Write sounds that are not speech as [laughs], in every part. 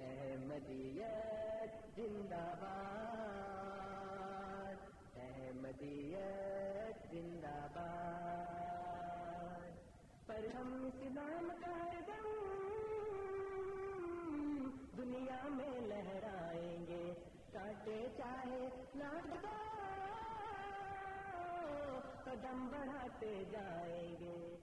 احمدیت زندہ باد، احمدیت زندہ باد۔ پر ہم اسلام کا دم دنیا میں لہرائیں گے۔ کاٹے چاہے ناٹ قدم بڑھاتے جائیں گے۔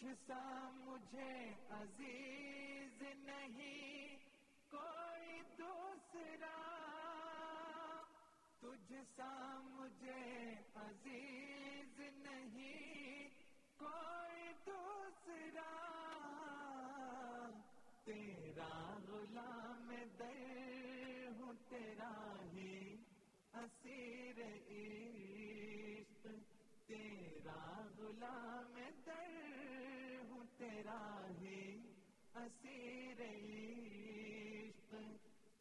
تجھ سا مجھے عزیز نہیں، کوئی دوسرا۔ تجھ سا مجھے عزیز نہیں، کوئی دوسرا۔ تیرا غلام در ہوں، تیرا ہی اسیر عشق۔ تیرا غلام در تیرا ہی اسیر عشق،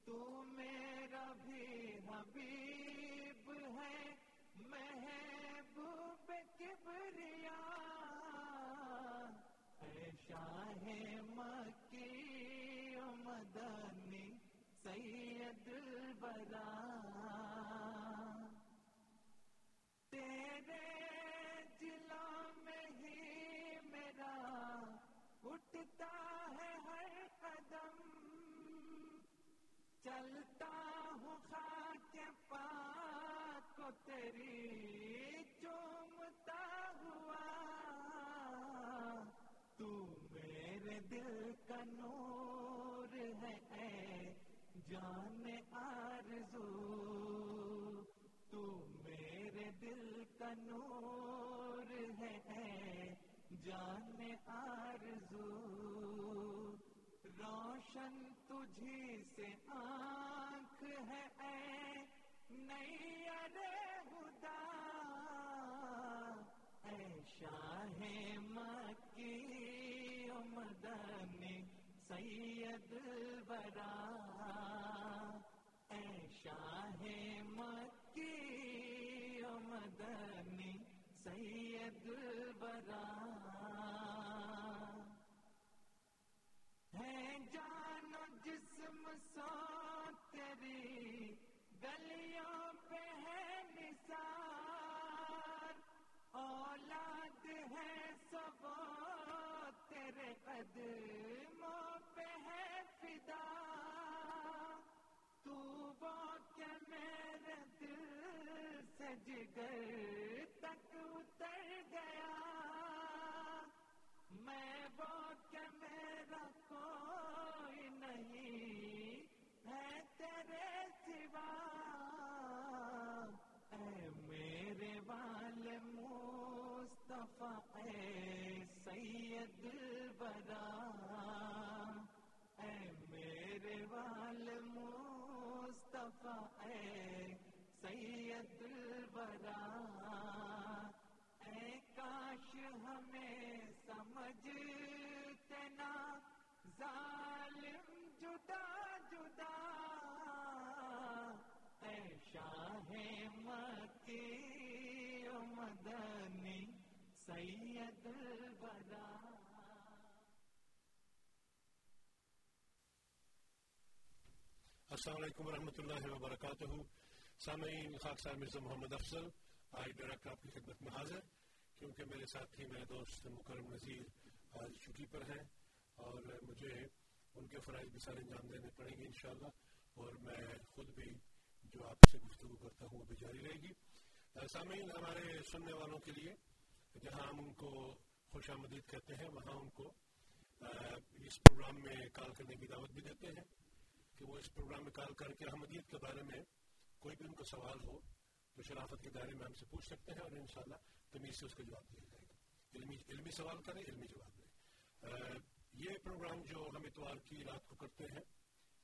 تو میرا بھی حبیب ہے محبوب کبریا۔ اے شاہ مکی مدنی سید البرا۔ میری چومتا ہوا، تو میرے دل کا نور ہے، اے جان آرزو، تو میرے دل کا نور ہے، اے جان آرزو۔ روشن تجھی سے سید البرا اے شاہ مکی و مدنی سید البرا ہے جان جسم سو تیری، گلیوں پہ ہے نثار۔ اولاد ہے سب تیرے قدموں دل تک اتر گیا۔ میں وہ کہ میرا کوئی نہیں ہے تیرے سوا۔ سمجھتے ظالم جدا جدا۔ اے شاہ مکی مدنی سید البرا السلام علیکم ورحمۃ اللہ وبرکاتہ۔ سامعین خاک مرزا محمد افضل آج ڈائریکٹر آپ کی خدمت میں حاضر۔ کیونکہ میرے ساتھی، میرے دوست مکرم نذیر آج چھٹی پر ہیں اور مجھے ان کے فرائض بھی سارے انجام دینے پڑیں گے انشاءاللہ اور میں خود بھی جو آپ سے گفتگو کرتا ہوں وہ بھی جاری رہے گی۔ سامعین، ہمارے سننے والوں کے لیے جہاں ہم ان کو خوش آمدید کہتے ہیں، وہاں ان کو اس پروگرام میں کال کرنے کی دعوت بھی دیتے ہیں کہ وہ اس پروگرام میں کال کر کے احمدیت کے بارے میں کوئی بھی ان کو سوال ہو تو شرافت کے دائرے میں ہم سے پوچھ سکتے ہیں اور انشاءاللہ تمیز سے اس کا جواب دیا جائے گا علمی علمی سوال کریں علمی جواب دیں یہ پروگرام جو ہم اتوار کی رات کو کرتے ہیں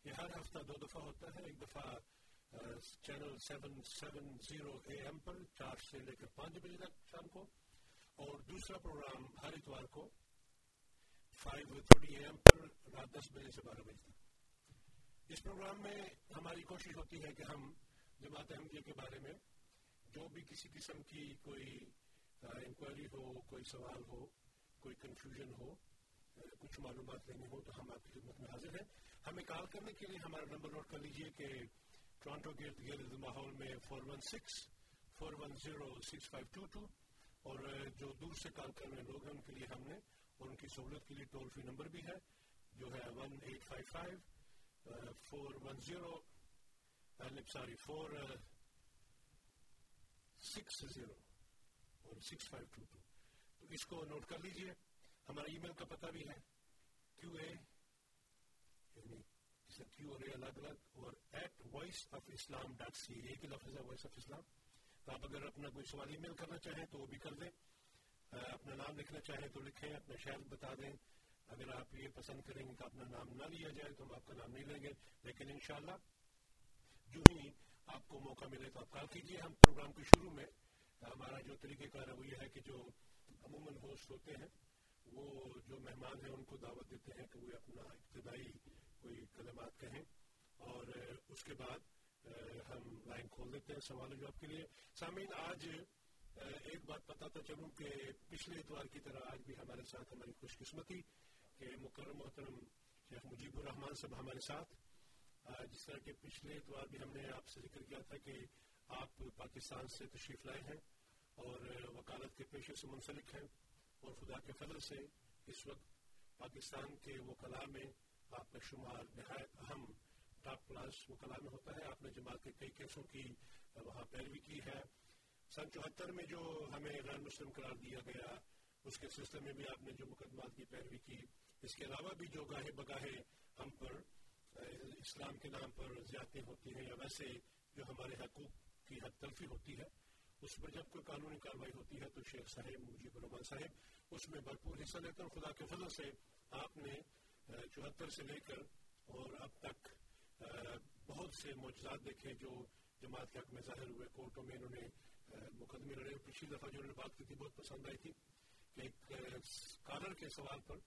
یہ ہر ہفتہ دو دفعہ ہوتا ہے ایک دفعہ channel seven seven zero AM M پر چار سے لے کر پانچ بجے تک شام کو اور دوسرا پروگرام ہر اتوار کو فائیو تھرٹی اے ایم پر رات دس بجے سے بارہ بجے تک اس پروگرام میں ہماری کوشش ہوتی ہے کہ ہم جماعت احمدیہ کے بارے میں جو بھی کسی قسم کی کوئی انکوائری ہو کوئی سوال ہو کوئی کنفیوژن ہو کچھ معلومات لینی ہو تو ہم آپ کی خدمت میں حاضر ہیں ہمیں کال کرنے کے لیے ہمارا نمبر نوٹ کر لیجیے کہ ٹورانٹو گرد گرد ماحول میں four one six four one zero six five two two اور جو دور سے کال کرنے لوگ ہیں ان کے لیے ہم نے اور ان کی سہولت کے لیے ٹول فری نمبر بھی ہے جو ہے one eight five five four one zero sorry four six zero six five two two تو اس کو نوٹ کر لیجیے ہمارا ای میل کا پتہ بھی ہے کیو اے یعنی کیو اور اے الگ الگ اور at voice of Islam dot C ایک ہی لفظ ہے وائس آف اسلام تو آپ اگر اپنا کوئی سوال ای میل کرنا چاہیں تو وہ بھی کر دیں. اپنا نام لکھنا چاہیں تو لکھیں، اپنا شہر بتا دیں. اگر آپ یہ پسند کریں گے کہ اپنا نام نہ لیا جائے تو ہم آپ کا نام نہیں لیں گے. لیکن انشاءاللہ جو ہی آپ کو موقع ملے تو آپ کال کیجیے ہم پروگرام کے شروع میں ہمارا جو طریقہ کار ہے وہ یہ ہے کہ جو عموماً ہوسٹ ہوتے ہیں، وہ جو مہمان ہیں ان کو دعوت دیتے ہیں کہ وہ اپنا ابتدائی کوئی کلمات کہیں اور اس کے بعد ہم لائن کھول دیتے ہیں سوال جواب کے لیے۔ سامعین، آج ایک بات بتاتا چلوں کہ پچھلے اتوار کی طرح آج بھی ہمارے ساتھ ہماری خوش قسمتی کہ مکرم محترم شیخ مجیب الرحمان صاحب ہمارے ساتھ۔ جس طرح کہ پچھلے اتوار بھی ہم نے آپ سے ذکر کیا تھا کہ آپ پاکستان سے تشریف لائے ہیں۔ اور وکالت کے پیشے سے منسلک ہیں اور خدا کے فضل سے اس وقت پاکستان کے وکلاء میں آپ کا شمار نہایت اہم ٹاپ کلاس وکلاء میں ہوتا ہے۔ آپ نے جماعت کے کئی کیسوں کی وہاں پیروی کی ہے۔ سن چوہتر میں جو ہمیں غیر مسلم قرار دیا گیا، اس کے سلسلے میں بھی آپ نے جو مقدمات کی پیروی کی، اس کے علاوہ بھی جو گاہے بگاہے ہم پر اسلام کے نام پر زیادتی ہوتی ہیں یا ویسے جو ہمارے حقوق کی حد تلفی ہوتی ہے اس پر جب کوئی قانونی کاروائی ہوتی ہے تو شیخ صاحب مجیب الرحمان صاحب، اس میں بھرپور حصہ لیتے ہیں خدا کے فضل سے آپ نے چوہتر سے لے کر اور اب تک بہت سے معجزات دیکھے جو جماعت کے حق میں ظاہر ہوئے، کورٹوں میں انہوں نے مقدمے لڑے، پچھلی دفعہ جو انہوں نے بات کی تھی بہت پسند آئی تھی کہ ایک کالر کے سوال پر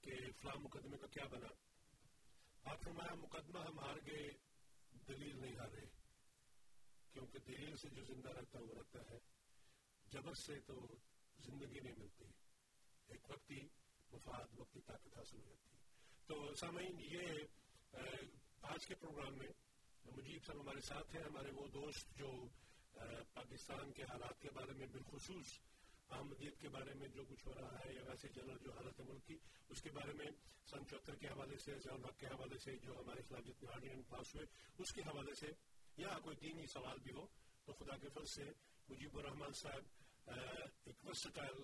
کہ فلاں مقدمے کا کیا بنا؟ آپ فرمایا، مقدمہ ہم ہار گئے، دلیل نہیں ہار رہے۔ کیونکہ دلیل سے جو زندہ رہتا ہے وہ رہتا ہے، جبر سے تو زندگی نہیں ملتی۔ ایک وقتی مفاد وقتی طاقت حاصل ہو جاتی۔ تو سامعین، یہ آج کے پروگرام میں مجیب صاحب ہمارے ساتھ ہیں۔ ہمارے وہ دوست جو پاکستان کے حالات کے بارے میں بالخصوص احمدیت کے بارے میں جو کچھ ہو رہا ہے، یا ویسے جنرل جو حالت ملک کی، اس کے بارے میں سن چوہتر کے حوالے سے ضیاء الحق کے حوالے سے جو ہمارے خلاف جتنے آرڈیننس پاس ہوئے، اس کے حوالے سے یا کوئی دینی سوال بھی ہو تو خدا کے فرض سے مجیب الرحمان صاحب ایک ورسٹائل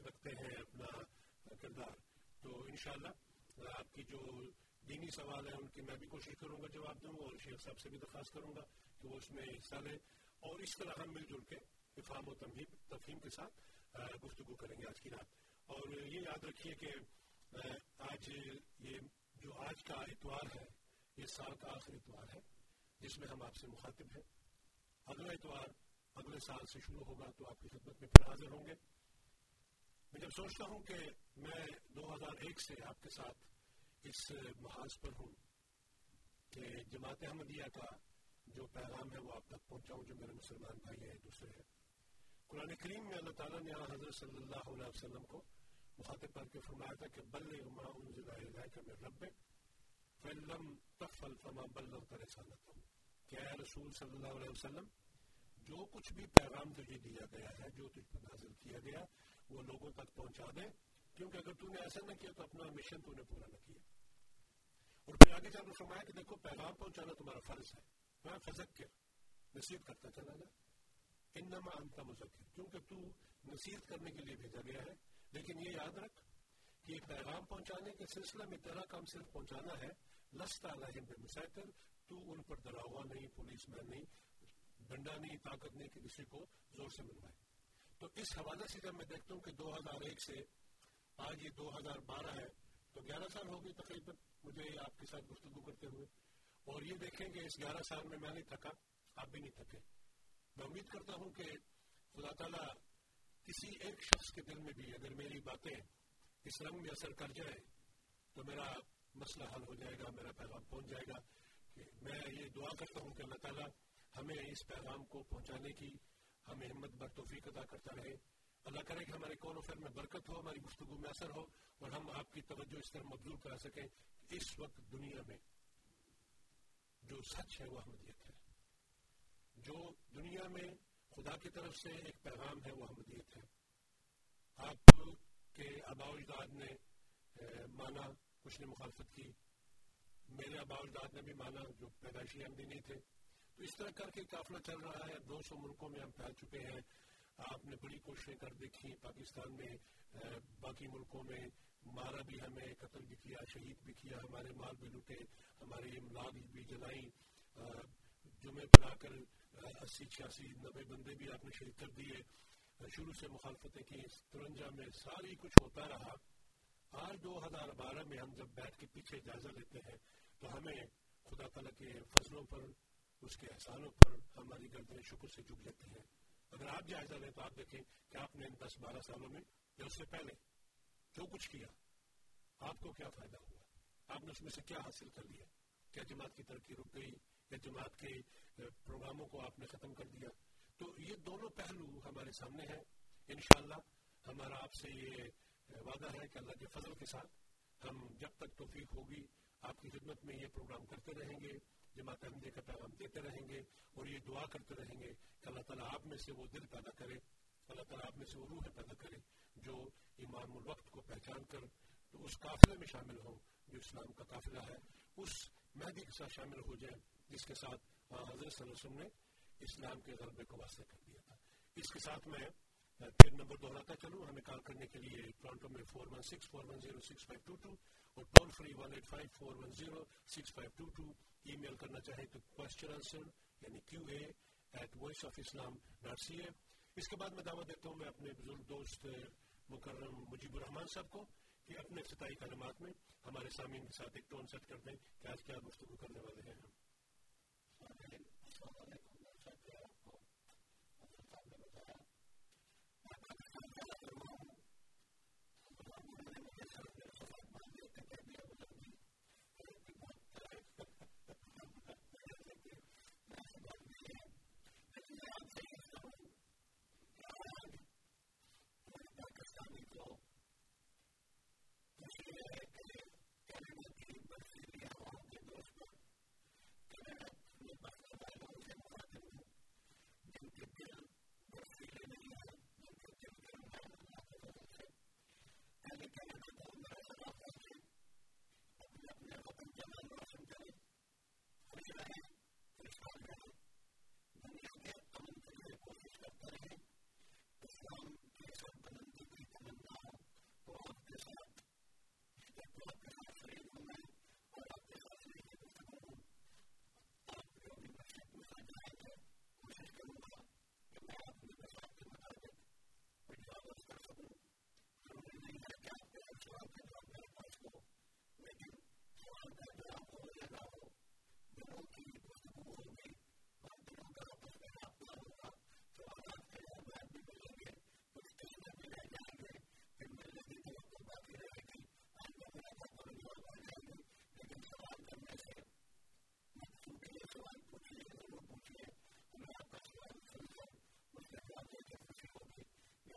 رکھتے ہیں اپنا کردار تو انشاءاللہ آپ کی جو دینی سوال ہے ان کی میں بھی کوشش کروں گا جواب دوں اور شیخ صاحب سے بھی درخواست کروں گا کہ وہ اس میں حصہ لیں اور اس طرح ہم مل جل کے افہام و تفہیم کے ساتھ گفتگو کریں گے آج کی رات اور یہ یاد رکھیے کہ آج یہ جو آج کا اتوار ہے یہ سال کا آخری اتوار ہے جس میں ہم آپ سے مخاطب ہیں۔ اگلا اتوار، اگلے سال سے شروع ہوگا تو آپ کی خدمت میں پھر حاضر ہوں گے۔ میں جب سوچتا ہوں کہ میں دو ہزار ایک سے آپ کے ساتھ اس محاذ پر ہوں کہ جماعت احمدیہ کا جو پیغام ہے وہ آپ تک پہنچاؤں، جو میرے مسلمان بھائی ہیں، دوسرے ہیں۔ قرآن کریم میں اللہ تعالیٰ نے حضرت صلی اللہ علیہ وسلم کو مخاطب کر کے فرمایا تھا کہ بلغ ما انزل الیک من ربک فلم تفل فما بلغت رسالته کہ اے رسول صلی اللہ علیہ وسلم؟ جو کچھ بھی پیغام تجھے دیا گیا ہے، جو تجھ پر نازل کیا گیا، وہ لوگوں تک پہنچا دے۔ کیونکہ اگر تو نے ایسا نہ کیا تو اپنا مشن تو نے پورا نہ کیا۔ اور پھر آگے چل فرمایا کہ دیکھو، پیغام پہنچانا تمہارا فرض ہے۔ میں فضک فذکر نصیحت کرتا چلا جا انما انت مذکر، کیونکہ تو نصیحت کرنے کے لیے بھیجا گیا ہے۔ لیکن یہ یاد رکھ کہ پیغام پہنچانے کے سلسلہ میں تیرا کام صرف پہنچانا ہے۔ لستا علیہم بے بمسیطر تو ان پر ڈراوا نہیں، پولیس مین نہیں، ڈنڈا نہیں، طاقت نہیں کہ کسی کو زور سے منوائے تو اس حوالے سے جب میں دیکھتا ہوں کہ دو ہزار ایک سے آج یہ دو ہزار بارہ ہے، تو گیارہ سال ہو گئی تقریباً مجھے آپ کے ساتھ گفتگو کرتے ہوئے۔ اور یہ دیکھیں کہ اس گیارہ سال میں میں نہیں تھکا، آپ بھی نہیں تھکے۔ میں امید کرتا ہوں کہ خدا تعالیٰ کسی ایک شخص کے دل میں بھی اگر میری باتیں اس رنگ میں اثر کر جائے تو میرا مسئلہ حل ہو جائے گا، میرا پیغام پہنچ جائے گا۔ میں یہ دعا کرتا ہوں کہ اللہ تعالیٰ ہمیں اس پیغام کو پہنچانے کی ہمیں ہمت بر توفیق ادا کرتا رہے۔ اللہ کرے کہ ہمارے کون و میں برکت ہو، ہماری گفتگو میں اثر ہو اور ہم آپ کی توجہ اس طرح مبزول کرا سکیں اس وقت دنیا میں جو سچ ہے وہ احمدیت ہے۔ جو دنیا میں خدا کی طرف سے ایک پیغام ہے وہ احمدیت ہے۔ آپ کے آبا اجداد نے مانا، کچھ نے مخالفت کی۔ میرے آبا اجداد نے بھی مانا جو پیدائشی احمدی نہیں تھے۔ تو اس طرح کر کے قافلہ چل رہا ہے۔ دو سو ملکوں میں ہم پھیل چکے ہیں۔ آپ نے بڑی کوششیں کر دیکھی۔ پاکستان میں باقی ملکوں میں مارا بھی ہمیں، قتل بھی کیا، شہید بھی کیا، ہمارے مال بھی لٹے ہماری املاک بھی جلائی۔ جمعے پر آ کر اسی چھیاسی نبے بندے بھی آپ نے شہید کر دیے۔ شروع سے مخالفتیں کی، ترنجا میں ساری کچھ ہوتا رہا۔ آج دو ہزار بارہ میں ہم جب بیٹھ کے پیچھے جائزہ لیتے ہیں تو ہمیں خدا تعالیٰ کے فضلوں پر، اس کے احسانوں پر ہماری گردنیں شکر سے جھک جاتی ہیں۔ اگر آپ جائزہ لیں تو آپ دیکھیں کہ آپ نے ان دس بارہ سالوں میں یا اس سے پہلے جو کچھ کیا، آپ کو کیا فائدہ ہوا؟ آپ نے اس میں سے کیا حاصل کر لیا؟ کیا جماعت کی ترقی رک گئی؟ یا جماعت کے پروگراموں کو آپ نے ختم کر دیا؟ تو یہ دونوں پہلو ہمارے سامنے ہیں۔ انشاءاللہ ہمارا آپ سے یہ وعدہ ہے کہ اللہ کے فضل کے ساتھ ہم جب تک توفیق ہوگی آپ کی خدمت میں یہ پروگرام کرتے رہیں گے، جماعت احمدیہ کا پیغام دیتے رہیں گے اور یہ دعا کرتے رہیں گے کہ اللہ تعالیٰ آپ میں سے وہ دل پیدا کرے، اللہ تعالیٰ آپ میں سے وہ روح پیدا کرے جو امام الوقت کو پہچان کر تو اس قافلے میں شامل ہو، جو اسلام کا قافلہ ہے، اس مہدی کے ساتھ شامل ہو جائے، جس کے ساتھ حضرت صلی اللہ علیہ وسلم نے اسلام کے غلبے کو واسطے کر دیا تھا۔ اس کے ساتھ میں پھر نمبر دہراتا چلوں ہمیں کال کرنے کے لیے ٹورانٹو میں four one six four one zero six five two two اور toll free one eight five four one zero six five two two email کرنا چاہیں تو کوشچن آنسر یعنی Q A at voice of Islam dot C A اس کے بعد میں دعوت دیتا ہوں میں اپنے بزرگ دوست مکرم مجیب الرحمان صاحب کو کہ اپنے افتتاحی کلمات میں ہمارے سامعین کے ساتھ ایک ٹون سیٹ کر دیں کہ آج کیا گفتگو کرنے والے ہیں ہم۔ Thank you.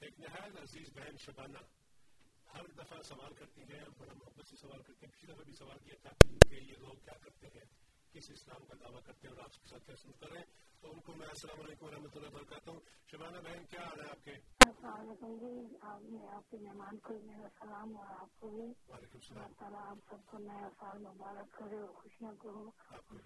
ایک نہایت عزیز بہن شبانہ ہر دفعہ سوال کرتی ہیں بڑا محبت سے سوال کرتے ہیں پچھلی دفعہ بھی سوال کیا تھا کہ یہ لوگ کیا کرتے ہیں کس اسلام کا دعویٰ کرتے ہیں اور آپ کے ساتھ کیا سنتا رہے تو ان کو میں السلام علیکم و رحمۃ اللہ وبرکاتہ ہوں۔ شبانہ بہن کیا حال ہے آپ کے؟ السلام علیکم جی نے آپ کے مہمان کو میرا سلام اور آپ کو بھی۔ وعلیکم السلام۔ تعالیٰ آپ سب کو نیا سال مبارک کرے اور خوشیاں کرو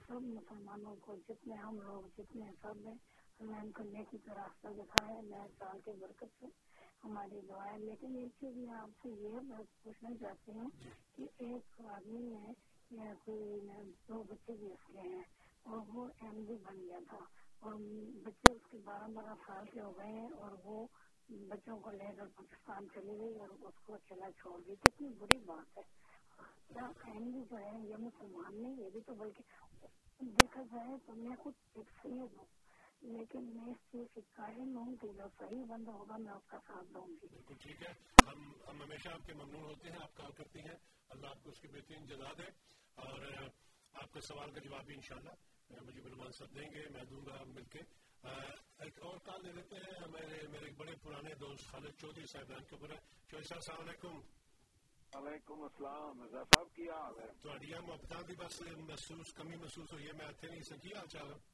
سب مسلمانوں کو جتنے ہم لوگ جتنے سب ہیں اللہ ان کو نیکی کا راستہ دکھائے نئے سال کے برکت سے۔ ہماری دعائیں لیکن ایک چیز میں آپ سے یہ بات پوچھنا چاہتی ہوں کہ ایک آدمی ہے یا کوئی دو بچے بھی اس کے ہیں اور وہ ایم ڈی بن گیا تھا۔ اور بچے اس کے بارہ بارہ سال کے ہو گئے ہیں اور وہ بچوں کو لے کر پاکستان چلی گئی اور اس کو چلا چھوڑ دی۔ کتنی بری بات ہے۔ کیا ایم ڈی جو ہے یہ مسلمان نہیں یہ بھی تو بلکہ دیکھا جائے تو میں خود ایک سید ہوں۔ لیکن میں اس چیز سے قائل ہوں کہ جو صحیح بندہ ہوگا میں اس کا ساتھ دوں گی۔ بالکل ٹھیک ہے ہم ہم ہمیشہ آپ کے ممنون ہوتے ہیں آپ کام کرتی ہیں۔ اللہ آپ کو اس کی بہترین جزا دے۔ اور آپ کے سوال کا جواب بھی انشاءاللہ مجھے بلوان صاحب دیں گے میں دوں گا مل کے۔ ایک اور کال لے لیتے ہیں۔ ہمارے میرے بڑے پرانے دوست خالد چودھری صاحبان کے اوپر چوئی صاحب السلام علیکم۔ وعلیکم السلام مرزا صاحب کی حال ہے؟ تو تھوڑی محبت دی بس محسوس کمی محسوس ہوئی ہے میں آتے نہیں سکی آل حال چال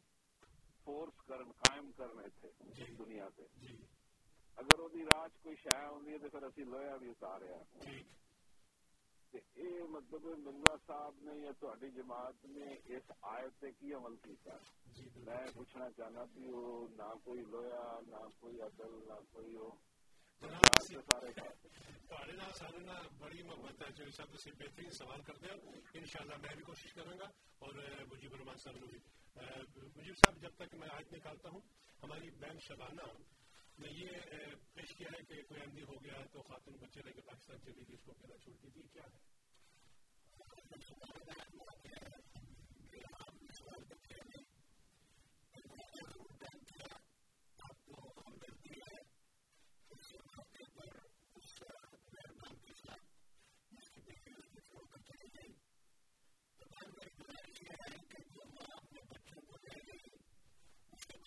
فورس کرن قائم کرنے تھے جی، دنیا سے جی۔ اگر وہی راج کوئی شہ ہوندی ہے تے پھر اسی لویا بھی اتاریا تے جی۔ اے مطلب ملا صاحب نے یا تہاڈی جماعت نے اس آیت تے کی عمل کیتا؟ میں پوچھنا چاہنا کہ وہ نہ کوئی لویا نہ کوئی عدل نہ کوئی وہ۔ سارے سالانہ بڑی محبت ہے جو حساب سے بہترین سوال کرتے ہیں ان شاء اللہ میں بھی کوشش کروں گا اور مجیب الرحمان صاحب نے بھی مجیب صاحب جب تک میں آج نکالتا ہوں ہماری بینک شبانہ نے یہ پیش کیا ہے کہ کوئی اندھی ہو گیا ہے تو خاتون بچے لے کے پاکستان چلی گئی اس کو کہنا چھوڑ دیجیے کیا ہے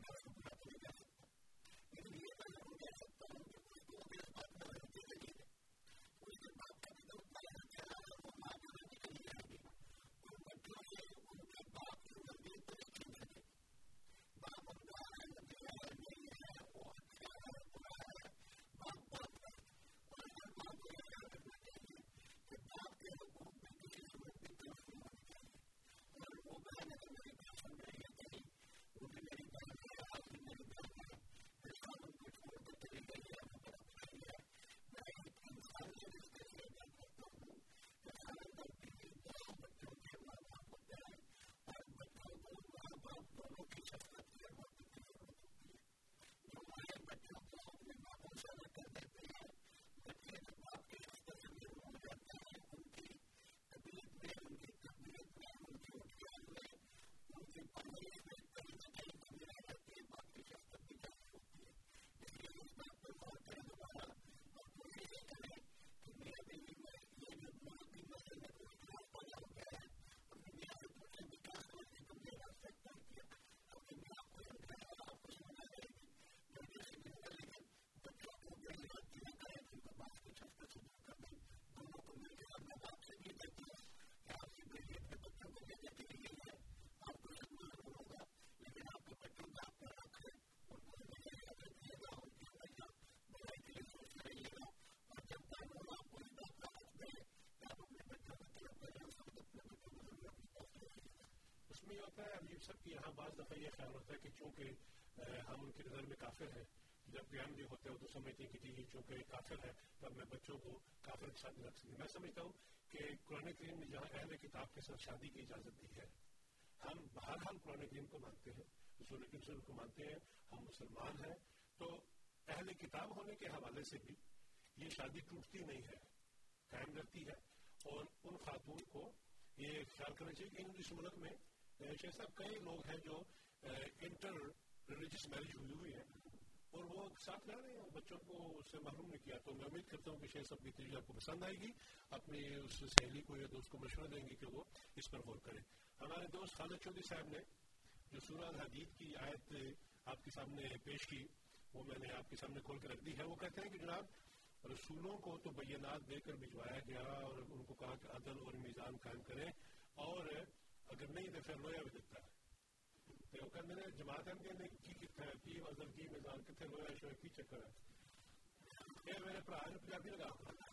مختلف ہوتا ہے۔ عجیب سب کی یہاں بعض دفعہ یہ خیال ہوتا ہے کہ چونکہ ہم ان کی نظر میں کافر ہیں، جب قیام جو ہوتا ہے وہ تو سمجھتے ہیں کہ جی چونکہ کافر ہے تب میں بچوں کو کافر کے ساتھ رکھ سکتی میں سمجھتا ہوں کہ قرآن کریم نے جہاں اہل کتاب کے ساتھ شادی کی اجازت دی ہے، ہم بہرحال قرآن کریم کو مانتے ہیں، رسول کریم کو مانتے ہیں، ہم مسلمان ہیں۔ تو اہل کتاب ہونے کے حوالے سے بھی یہ شادی ٹوٹتی نہیں ہے، قائم رہتی ہے۔ اور ان خاتون کو یہ خیال کرنا چاہیے کہ اس ملک میں شیخ صاحب کئی لوگ ہیں جو انٹر ریلیجس میرج ہوئی ہوئی ہے اور وہ ساتھ رہ رہے ہیں بچوں کو اس سے محروم نہیں کیا۔ تو میں امید کرتا ہوں کہ شیخ صاحب کی تجربہ آپ کو پسند آئے گی۔ اپنی اس سہیلی کو یا دوست کو مشورہ دیں گے کہ وہ اس پر غور کرے ہمارے دوست خالد چودھری صاحب نے جو سورہ الحدید کی آیت آپ کے سامنے پیش کی، وہ میں نے آپ کے سامنے کھول کے رکھ دی ہے۔ وہ کہتے ہیں کہ جناب، رسولوں کو تو بینات دے کر بھجوایا گیا اور ان کو کہا کہ عدل اور میزان قائم کریں اور اگر نہیں تو پھر لویا بھی دیتا ہے۔ تو کہندے نے جماعت ہم کہندے کی کتھا ہے پی عدل کی میزان کتھے لویا شوئے کی چکر ہے۔ یہ میرے پرا نے پنجابی لگا ہوا تھا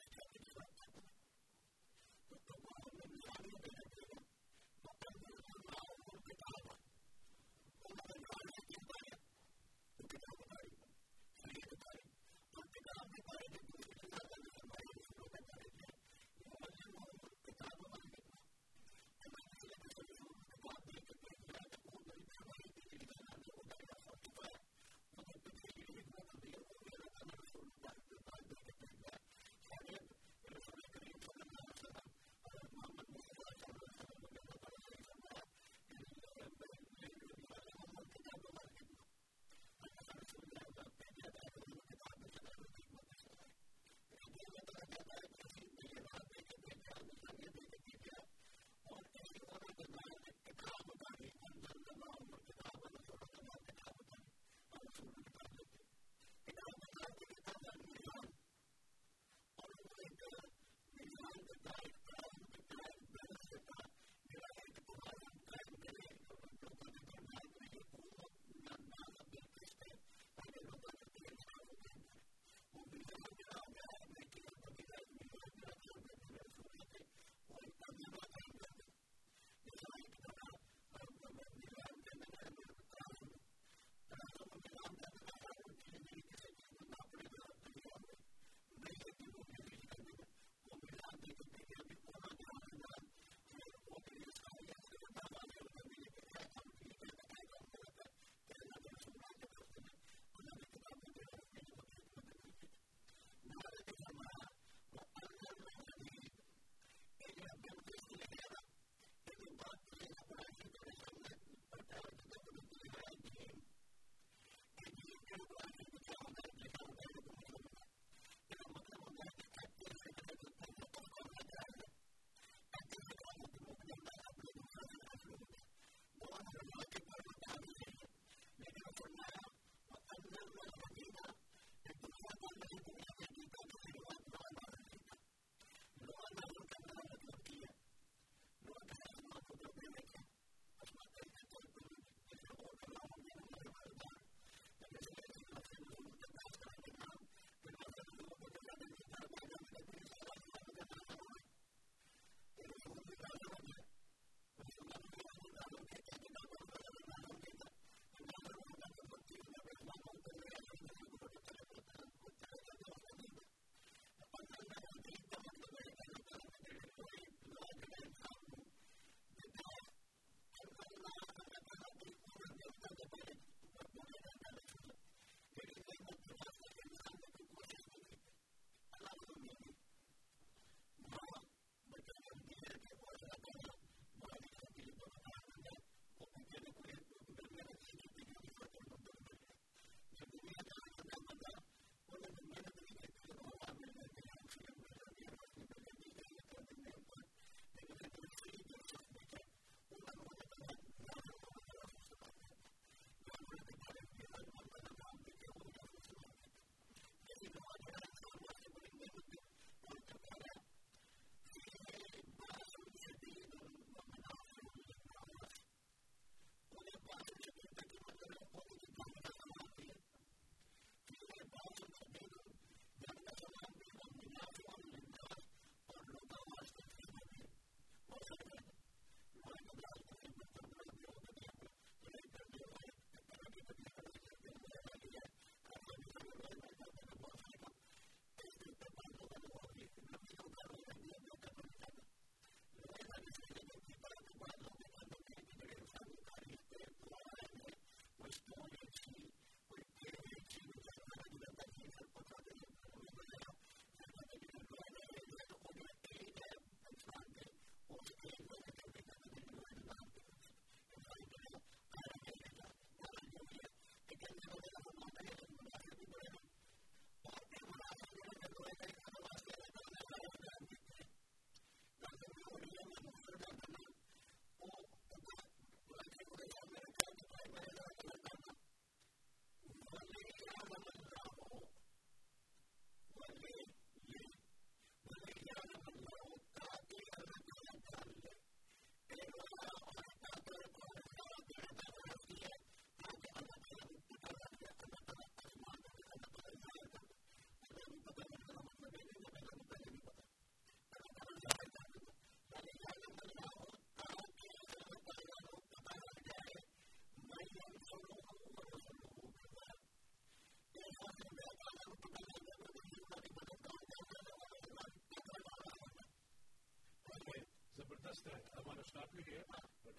آپ کے لیے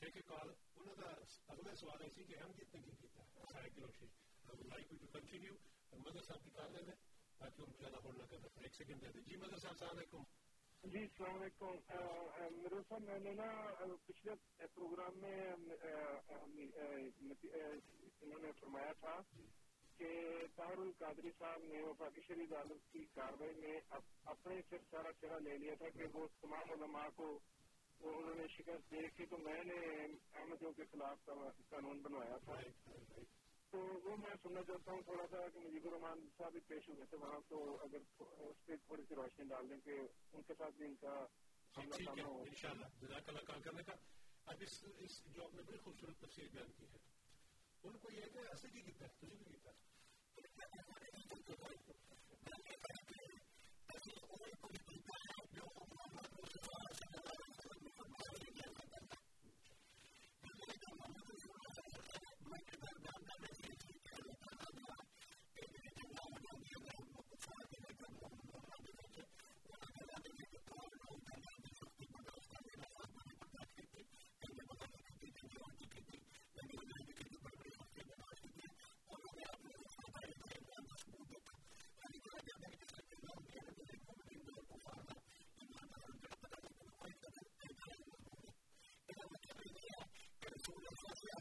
ٹیک اے کال انہوں کا اگلا سوال ہے کہ ہم کتنے کی کیتا ہے؟ سارے کلو شیش لائک ٹو کنٹینیو مدر صاحب کی کال دے دیں تاکہ ہم زیادہ ہونا کر دیں ایک سیکنڈ دے دیں. جی مدر صاحب، السلام علیکم. جی السلام علیکم. میرے صاحب، میں نے نا پچھلے پروگرام میں انہوں نے فرمایا تھا کہ طاہر القادری صاحب نے وفاقی شریف عدالت کی کاروائی میں اپنے سے سارا چہرہ لے لیا تھا کہ وہ تمام علماء کو انہوں نے شکست دے کے تو میں نے احمدوں کے خلاف قانون بنوایا تھا۔ تو وہ میں سننا چاہتا ہوں تھوڑا سا کہ مجیب الرحمان صاحب بھی پیش ہوئے تھے وہاں تو اگر اس پہ تھوڑی سی روشنی ڈال دیں کہ ان کے ساتھ بھی ان کا اب اس جو آپ نے بڑی خوبصورت تفصیل بیان کی ہے ان کو یہ کہ ایسے کی کیتا ہے تجھے بھی کیتا ہے۔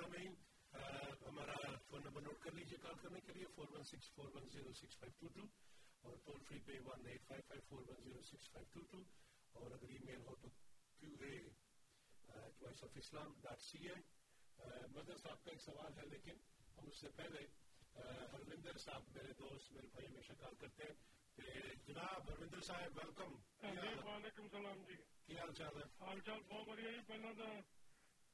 سامعین ہمارا فون نمبر نوٹ کر لیجیے کال کرنے کے لیے four one six four one zero six five two two اور ٹول فری پہ one eight five five four one zero six five two two اور اگر ای میل ہو تو Q A voice of Islam dot C A mother صاحب کا ایک سوال ہے لیکن ہم اس سے پہلے ہروندر صاحب میرے دوست میرے بھائی ہمیشہ کال کرتے ہیں جناب ہروندر صاحب ویلکم وعلیکم السلام جی۔ کی حال چال ہے؟ حال چال بہت بڑھیا جی پہلے تو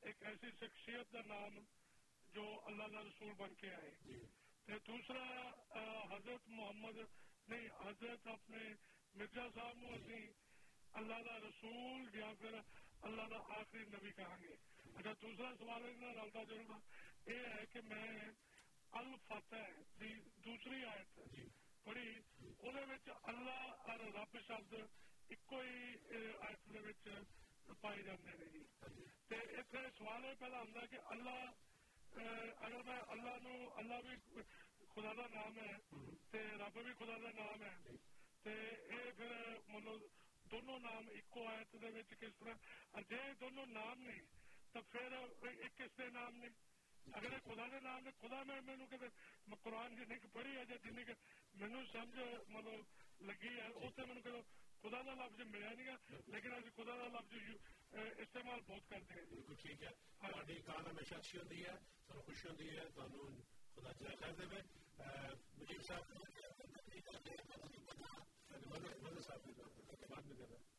ایک ایسی شخصیت کا نام جو اللہ کا رسول بن کے آئے۔ جی۔ تے دوسرا حضرت محمد نہیں حضرت اپنے مرزا صاحب نو اسی اللہ کا رسول یا پھر اللہ کا آخری نبی کہیں گے۔ اچھا دوسرا سوال ہے رلتا جلتا یہ ہے کہ میں الفتح دی دوسری آیت جی۔ پڑھی جی۔ وہ اللہ اور رب شبد ایک ہی آیت ਔਰ ਰੱਬ ਸ਼ਬਦ ਇੱਕੋ ਹੀ ਅਹ, ਆਇਤ ਦੇ ਵਿੱਚ ਪਾਏ ਜਾਂਦੇ ਨੇ ਜੀ ہاں جی ਤੇ ਇੱਥੇ ਸਵਾਲ ਇਹ ਪਹਿਲਾਂ ਹੁੰਦਾ ਕਿ ਅੱਲਾ ਅਹ, ਅਗਰ ਮੈਂ ਅੱਲਾ ਨੂੰ ਅੱਲਾ ਵੀ ਖੁਦਾ ਦਾ ਨਾਮ ਹੈ ਤੇ ਰੱਬ ਵੀ ਖੁਦਾ ਦਾ ਨਾਮ ਹੈ ਤੇ ਇਹ ਫਿਰ ਮਤਲਬ ਦੋਨੋਂ ਨਾਮ ਇੱਕੋ ਆਇਤ ਦੇ ਵਿੱਚ ਕਿਸ ਤਰ੍ਹਾਂ ਅਹ, ਜੇ ਇਹ ਦੋਨੋਂ ਨਾਮ ਨੇ ਤਾਂ ਫਿਰ ਇਹ ਕਿਸ ਦੇ ਨਾਮ ਨੇ ਅਗਰ ਇਹ ਖੁਦਾ ਦੇ ਨਾਮ ਨੇ ਖੁਦਾ ਮੈਂ ਮੈਨੂੰ ਕਿਤੇ ਮੈਂ ਕੁਰਾਨ ਜਿੰਨੀ ਕੁ ਪੜ੍ਹੀ ਹੈ ਜਾਂ ਜਿੰਨੀ ਕੁ ਮੈਨੂੰ ਸਮਝ ਮਤਲਬ ਲੱਗੀ ਹੈ ਉੱਥੇ ਮੈਨੂੰ ਕਿਤੇ ਖੁਦਾ ਦਾ ਲਫ਼ਜ਼ ਮਿਲਿਆ ਨਹੀਂਗਾ ਲੇਕਿਨ ਅਸੀਂ ਖੁਦਾ ਦਾ ਲਫ਼ਜ਼ ਯੂ- ਅਹ ਇਸਤੇਮਾਲ ਬਹੁਤ ਕਰਦੇ ਹਾਂ ਜੀ ਬਿਲਕੁਲ ਠੀਕ ਹੈ ਤੁਹਾਡੀ ਕਾਲ ਹਮੇਸ਼ਾ ਅੱਛੀ ਹੁੰਦੀ ਹੈ ਸਾਨੂੰ ਖੁਸ਼ੀ ਹੁੰਦੀ ਹੈ ਤੁਹਾਨੂੰ ਖੁਦਾ ਜਜ਼ਾ ਖੈਰ ਦੇਵੇ ਮੁਜੀਬ ਸਾਹਿਬ ਮਦਰ ਮਦਰ ਸਾਹਿਬ ਦੀ ਬਾਤ میں دینا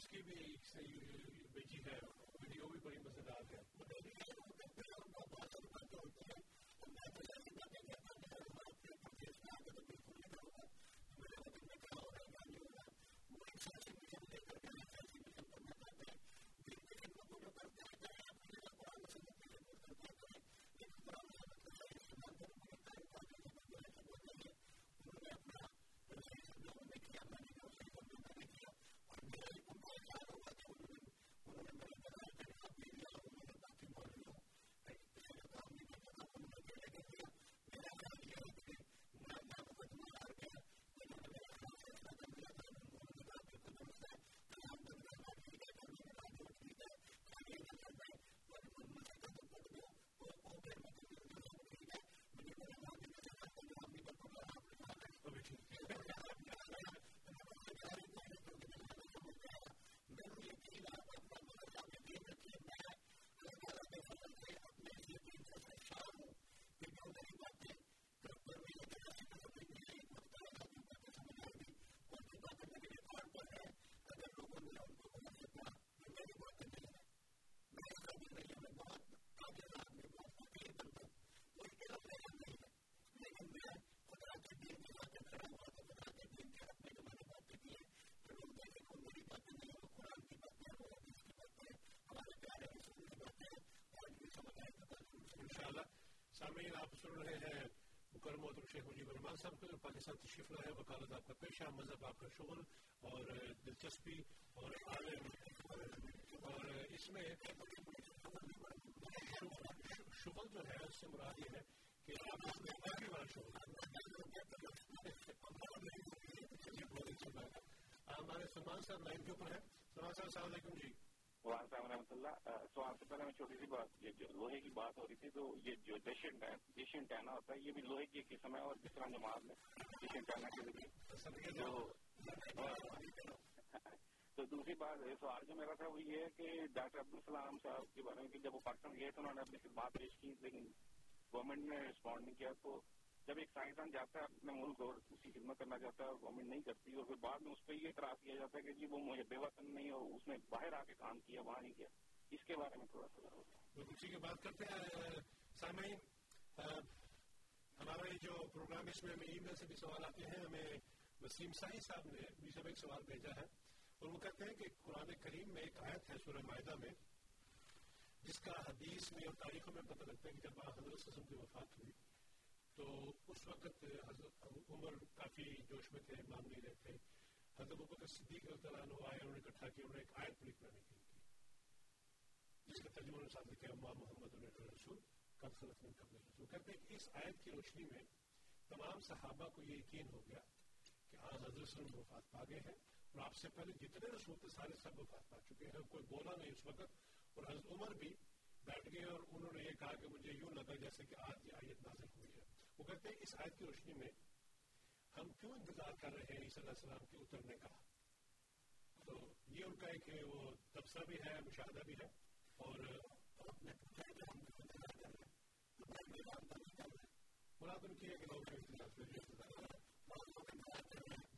اس کی بھی صحیح رہے ہیں مکرم محترم شیخ مجیب الرحمان صاحب کو جو پاکستان تشریف لائے وکالت آپ کا پیشہ، مذہب آپ کا شغل اور دلچسپی اور عالم اور اس میں شغل جو ہے، اس سے مراد یہ ہے کہ آپ اس میں کافی بڑا شغل ہمارے سلمان صاحب لائن کے اوپر ہے سلمان صاحب، السلام علیکم جی۔ وعلیکم السلام رحمۃ اللہ۔ سوال سے پہلے میں چھوٹی سی بات، یہ جو لوہے کی بات ہو رہی تھی، تو یہ جو دیشن دیشن ٹہنا ہوتا ہے یہ بھی لوہے کی قسم ہے اور جس طرح جماعت میں دیشن ٹہنا کے ذریعے جو تو دوسری بات سوال جو میرا تھا وہ یہ ہے کہ ڈاکٹر عبدالسلام صاحب کے بارے میں کہ جب وہ پاکستان گئے تو انہوں نے اپنی بات پیش کی لیکن گورنمنٹ نے رسپونڈ نہیں کیا تو جب ایک سائنسدان جاتا ہے اپنے ملک اور اس کی خدمت کرنا چاہتا ہے اور گورنمنٹ نہیں کرتی اور پھر بعد میں اس پہ یہ اعتراض کیا جاتا ہے کہ جی وہ مجھے بے وطن نہیں اور اس نے باہر آ کے کام کیا وہاں نہیں کیا اس کے بارے میں تھوڑا سا اسی کی بات کرتے ہیں سامعین ہمارا یہ جو پروگرام اس میں ہمیں ای میل سے بھی سوال آتے ہیں، ہمیں وسیم ساہی صاحب نے بھی سب ایک سوال بھیجا ہے اور وہ کہتے ہیں کہ قرآن کریم میں ایک آیت ہے سورہ معاہدہ میں، جس کا حدیث میں اور تاریخوں میں پتہ لگتا ہے کہ جب حضرت کی وفات ہوئی، تو اس وقت حضرت عمر کافی جوش میں تھے مان نہیں رہے تھے۔ حضرت بکر صدیق رضی اللہ عنہ آئے، انہوں نے اکٹھا کیا، انہوں نے ایک آیت پوری قرآن کی۔ جس کا ترجمہ انہوں نے لکھا امام محمد علیہ رسول قد خلق من قبل رسول کہتے ہیں اس آیت کی روشنی میں تمام صحابہ کو یہ یقین ہو گیا کہ آج حضرت صلی اللہ وفات پا گئے ہیں اور آپ سے پہلے جتنے رسول تھے سارے سب وفات پا چکے ہیں۔ کوئی بولا نہیں اس وقت۔ اور حضرت عمر بھی بیٹھ گئے اور انہوں نے یہ کہا کہ مجھے یوں لگا جیسے کہ آج یہ آیت نازل ہوئی ہے۔ وہ کہتے ہیں اس آیت کی روشنی میں ہم کیوں انتظار کر رہے ہیں؟ عیسی علیہ السلام کے اترنے کا تو یہ ان کا ایک وہ تبصرہ بھی ہے، مشاہدہ بھی ہے۔ اور مراد ان کی ہے کہ لوگ انتظار کر رہے ہیں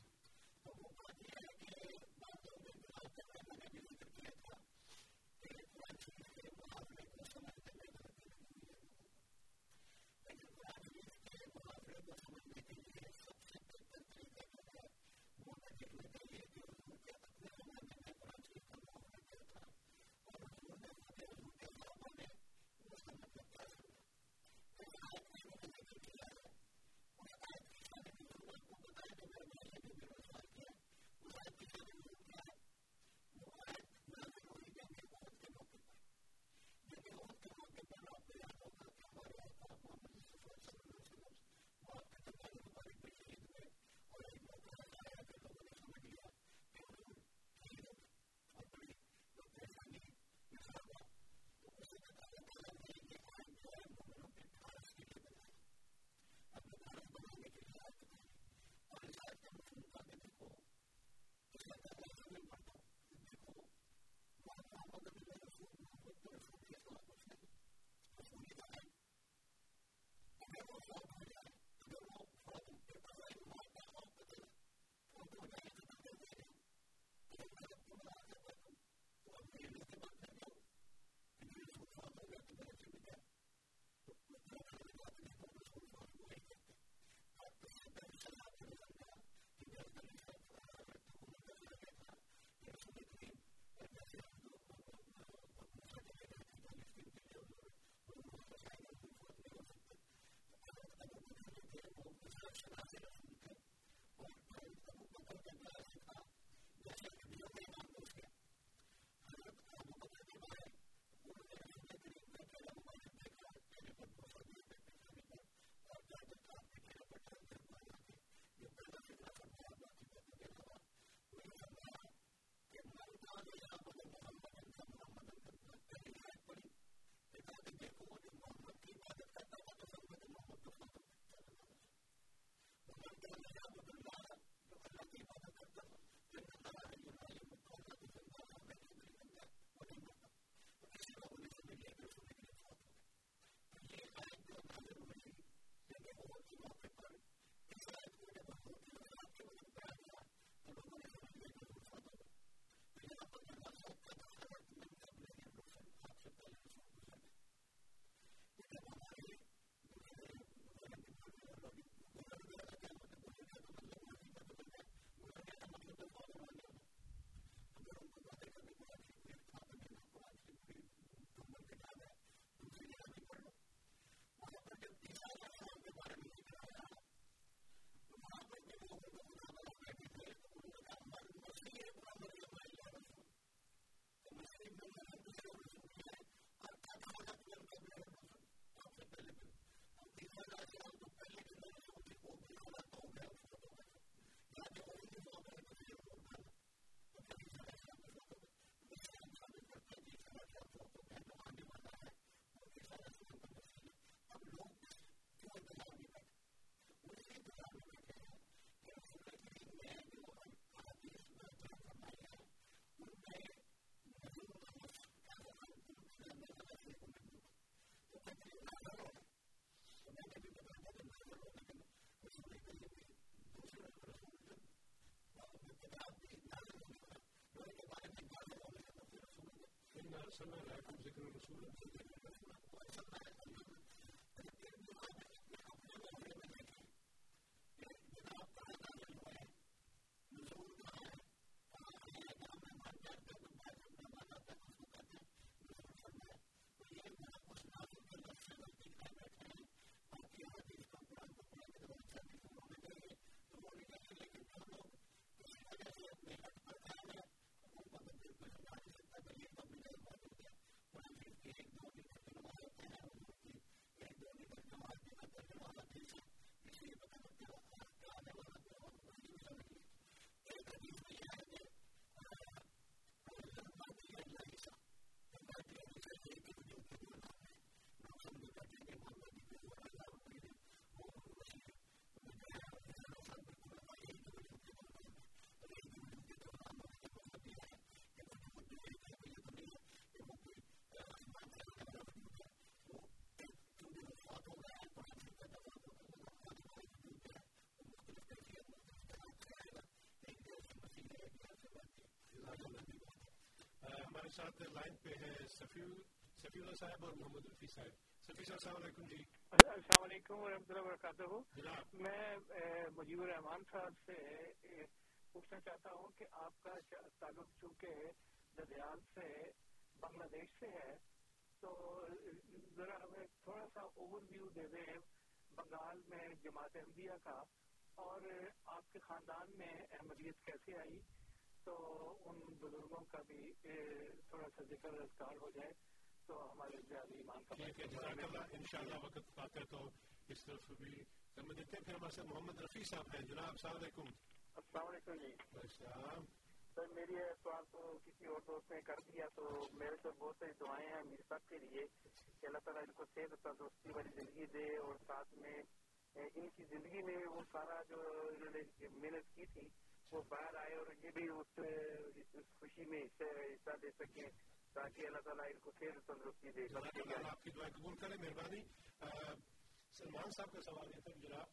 نہ سمے لائق ذکر رسول ہمارے ساتھ لائن پہ ہے اللہ صاحب اور محمد رفیع صاحب۔ صاحب السلام علیکم جی۔ السلام علیکم ورحمۃ اللہ وبرکاتہ۔ میں مجیب الرحمان صاحب سے پوچھنا چاہتا ہوں کہ آپ کا تعلق چونکہ ددیال سے بنگلہ دیش سے ہے تو ذرا ہمیں تھوڑا سا اوور ویو دے دیں بنگال میں جماعت احمدیہ کا اور آپ کے خاندان میں احمدیت کیسے آئی؟ تو ان بزرگوں کا بھی تھوڑا سا ذکر اذکار ہو جائے تو ہمارے زیادہ ایمان کا ان شاء اللہ وقت پاتے تو اس طرف بھی سمجھ دیتے ہیں۔ پھر ہمارے ساتھ محمد رفیع صاحب ہیں۔ جناب السلام علیکم۔ السلام علیکم جی۔ السلام۔ سر میری سوال تو کسی اور دوست نے کر دیا تو میرے تو بہت ساری دعائیں ہیں میرے سب کے لیے کہ اللہ تعالیٰ ان کو صحت تندرستی والی زندگی دے اور ساتھ میں ان کی زندگی میں وہ سارا جو انہوں نے محنت کی تھی وہ باہر آئے اور یہ بھی اس خوشی میں حصہ دے سکیں تاکہ اللہ تعالیٰ ان کو پھر تندرستی دے۔ آپ کی دعائیں قبول کریں مہربانی۔ سلمان صاحب کا سوال یہ تھا جناب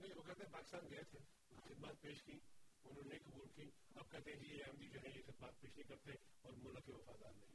نہیں وہ کہتے پاکستان گئے تھے خدمات پیش کی انہوں نے قبول کی۔ اب کہتے ہیں یہ احمدی جو ہے یہ خدمات پیش نہیں کرتے اور ملک کے وفادار نہیں۔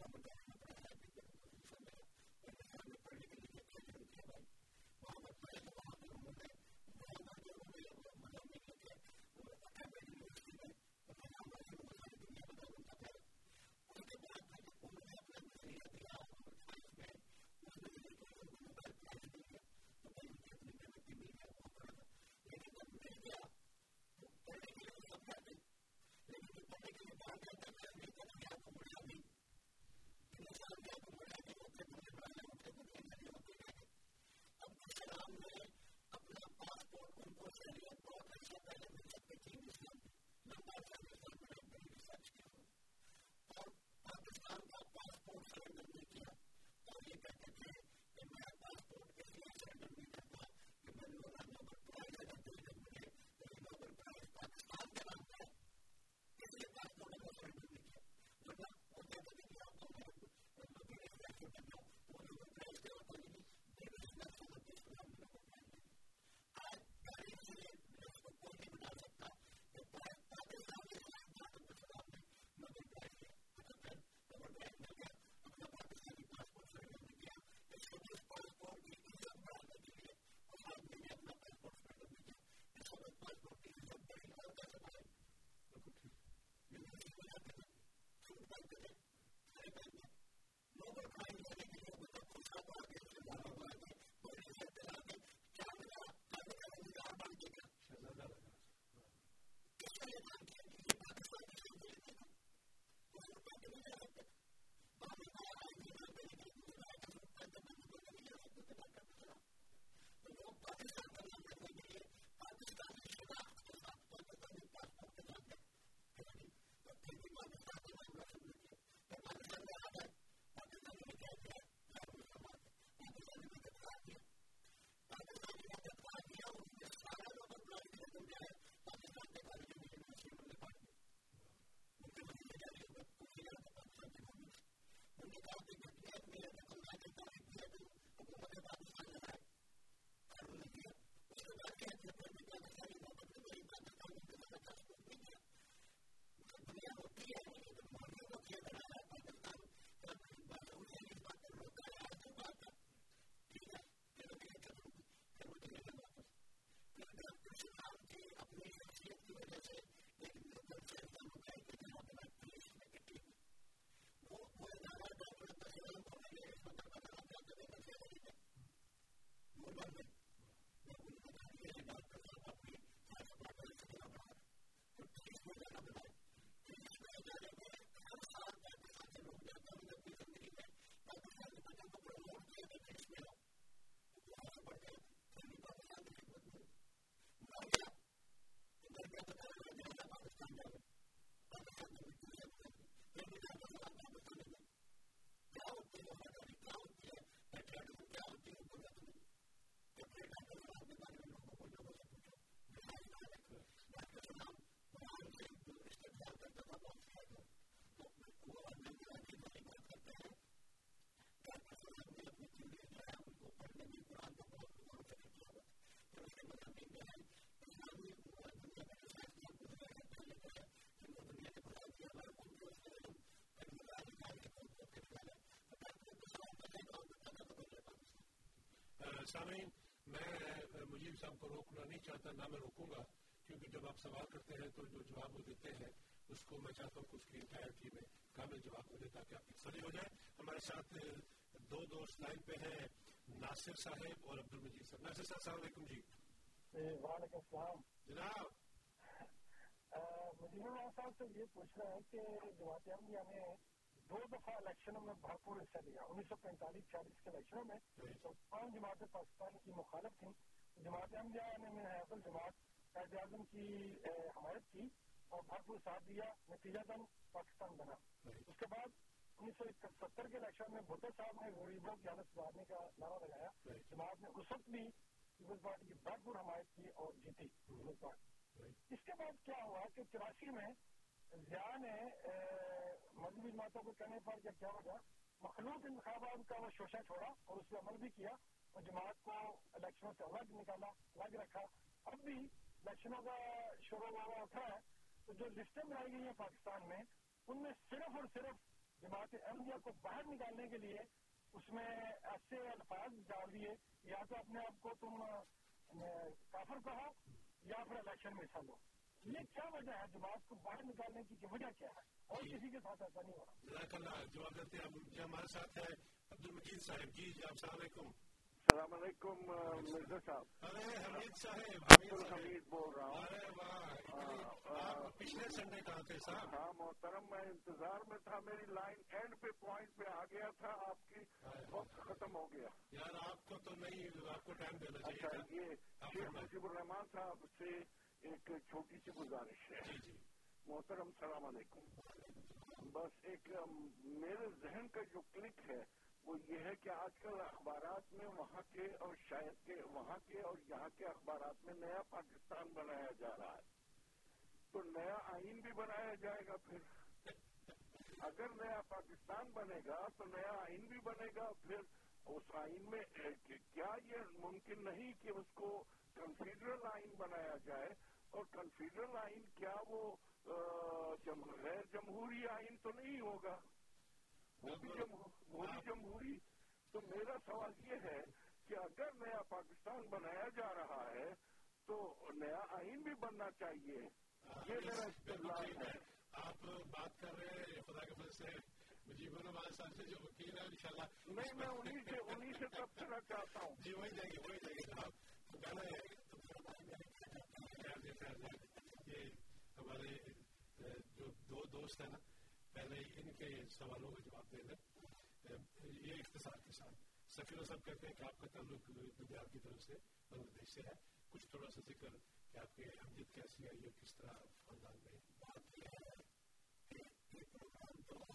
محمد سامعین میں مجیب صاحب کو روکنا نہیں چاہتا نہ میں روکوں گا کیونکہ جب آپ سوال کرتے ہیں تو جو جواب وہ دیتے ہیں اس کو میں چاہتا ہوں کہ اس کی انٹائرٹی میں کامل جواب دے تاکہ آپ تسلی ہو جائے ہمارے ساتھ دو دوست لائن پہ ہیں ناصر صاحب اور عبد المجید صاحب۔ ناصر صاحب السلام علیکم جی۔ وعلیکم السلام۔ جناب۔ مجھے صاحب سے یہ پوچھنا ہے کہ جماعت نے دو دفعہ الیکشنوں میں بھرپور حصہ لیا۔ انیس سو پینتالیس چالیس کے الیکشنوں میں تو پانچ جماعتیں پاکستان کی مخالف تھیں۔ جماعت احمدیہ نے میں حیات الجماعت قائد اعظم کی حمایت کی اور بھرپور ساتھ دیا نتیجہ دن پاکستان بنا۔ اس کے بعد انیس سو ستر کے الیکشن میں بھٹو صاحب نے غریبوں کی حالت سدھارنے کا نعرہ لگایا جماعت نے اس وقت بھی پیپلز پارٹی کی بھرپور حمایت کی اور جیتی۔ پیپلز پارٹی اس کے بعد کیا ہوا کہ چوراسی میں ضیاء نے مذہبی جماعتوں کو کہنے پر کہ کیا ہوگا مخلوط انتخابات کا وہ شوشہ چھوڑا اور اس پہ عمل بھی کیا اور جماعت کو الیکشنوں سے الگ نکالا، الگ رکھا۔ اب بھی الیکشنوں کا شروع ہوا اٹھا ہے، تو جو لسٹیں بنائی گئی ہیں پاکستان میں، ان میں صرف اور صرف جماعت احمدیہ کو باہر نکالنے کے لیے اس میں ایسے الفاظ ڈال دیے، یا تو اپنے آپ کو تم کافر کہو یا پھر الیکشن میں حصہ لو۔ یہ کیا وجہ ہے جماعت کو باہر نکالنے کی وجہ کیا ہے؟ اور کسی کے ساتھ ایسا نہیں ہو رہا۔ جواب دیتے ہیں ہمارے ساتھ ہے عبد المجید صاحب جی جی السلام علیکم۔ السلام علیکم مرزا صاحب۔ ارے حمید صاحب حمید بول رہا ہوں۔ پچھلے سنڈے کہاں تھے صاحب؟ ہاں محترم میں انتظار میں تھا میری لائن اینڈ پہ پوائنٹ پہ آ گیا تھا آپ کی وقت ختم ہو گیا۔ یار آپ کو تو نہیں آپ کو ٹائم دینا اچھا چاہیے یہ شیخ مجیب الرحمان صاحب سے ایک چھوٹی سی گزارش ہے۔ جی جی۔ محترم السلام علیکم۔ بس ایک میرے ذہن کا جو کلک ہے وہ یہ ہے کہ آج کل اخبارات میں وہاں کے اور شاید کے وہاں کے اور یہاں کے اخبارات میں نیا پاکستان بنایا جا رہا ہے۔ تو نیا آئین بھی بنایا جائے گا پھر۔ اگر نیا پاکستان بنے گا تو نیا آئین بھی بنے گا۔ پھر اس آئین میں کیا یہ ممکن نہیں کہ اس کو کنفیڈرل آئین بنایا جائے؟ اور کنفیڈرل آئین کیا وہ غیر جمہوری آئین تو نہیں ہوگا؟ وہ بھی جمہوری۔ تو میرا سوال یہ ہے کہ اگر نیا پاکستان بنایا جا رہا ہے تو نیا آئین بھی بننا چاہیے۔ یہ میرا استعمال ہے۔ آپ بات کر رہے ہیں خدا کے فضل سے۔ مجیب الرحمان صاحب سے جو وکیل ہے انشاءاللہ۔ نہیں میں انہیں سے انہیں سے تبصرہ چاہتا ہوں۔ جی وہی جائیں گے وہی جائیں گے صاحب پہلے یہ ہمارے جو دو دوست ہیں نا، پہلے ان کے سوالوں کا جواب دے دیں۔ یہ اختصار کے ساتھ۔ سفیر صاحب کہتے ہیں کہ آپ کا تعلق بنیاد کی طرف سے بنگلہ دیش سے ہے۔ کچھ تھوڑا سا ذکر کہ آپ کی اہمیت کیسی ہے یہ کس طرح خاندان میں؟ بات کی ہے خیر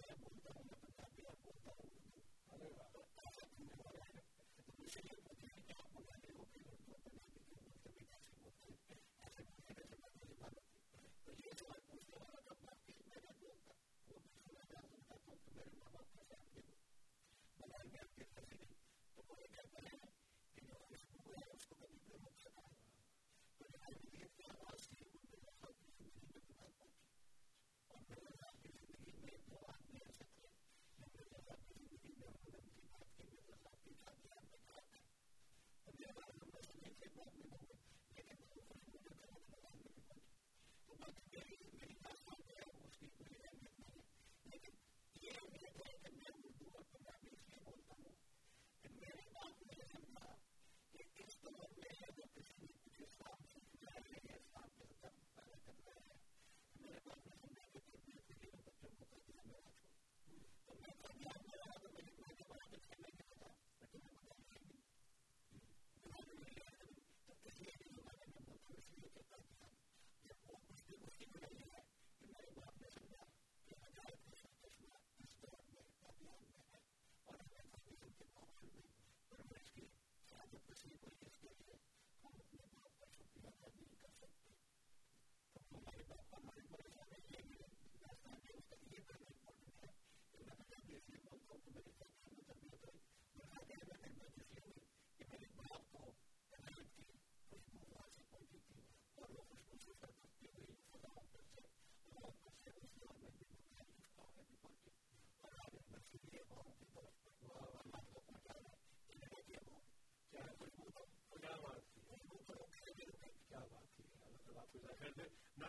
میں بولتا ہوں میں پنجابی آپ بولتا ہوں اگر آپ کو آج ملنے والے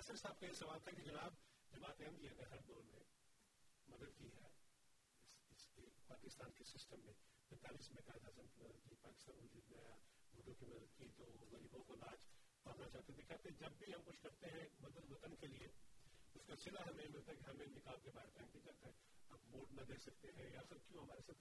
ناصر صاحب کا یہ سوال تھا کہ جناب جماعت احمدیہ نے ہر دور میں مدد کی ہے پاکستان کے سسٹم میں پینتالیس میں قائد اعظم کی، پاکستان وجود میں آیا اردو کی مدد کی، تو غریبوں کو لاج پالنا چاہتے تھے۔ کہتے جب بھی ہم کچھ کرتے ہیں مدد وطن کے لیے، اس کا سلا ہمیں ملتا ہے کہ ہمیں نکال کے باہر پھینک دیا جاتا ہے۔ اب ووٹ نہ دے سکتے ہیں یا پھر کیوں ہمارے ساتھ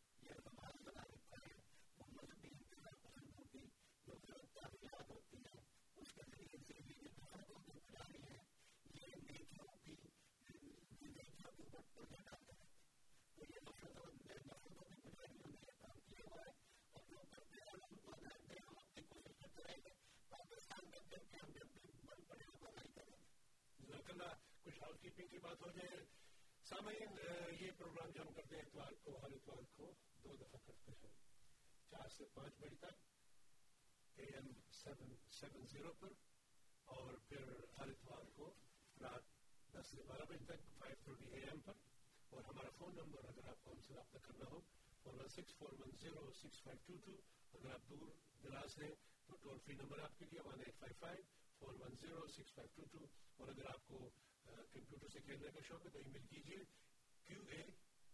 ہاؤس کیپنگ کی بات ہو جائے، سامعین یہ پروگرام جو ہم کرتے ہیں اتوار کو، ہر اتوار کو دو دفعہ کرتے ہیں۔ چار سے پانچ بجے تک A M seven seven zero پر اور پھر ہر اتوار کو رات دس سے بارہ بجے تک فائیو تھرٹی اے ایم پر۔ اور ہمارا فون نمبر اگر آپ کو ہم سے رابطہ کرنا ہو، four one six, four one zero, six five two two. اگر آپ دور دراز ہیں تو ٹول فری نمبر آپ کے لیے one eight five five, four one zero, six five two two. اور اگر آپ کو کمپیوٹر سے کھیلنے کا شوق ہے تو ای میل کیجیے Q A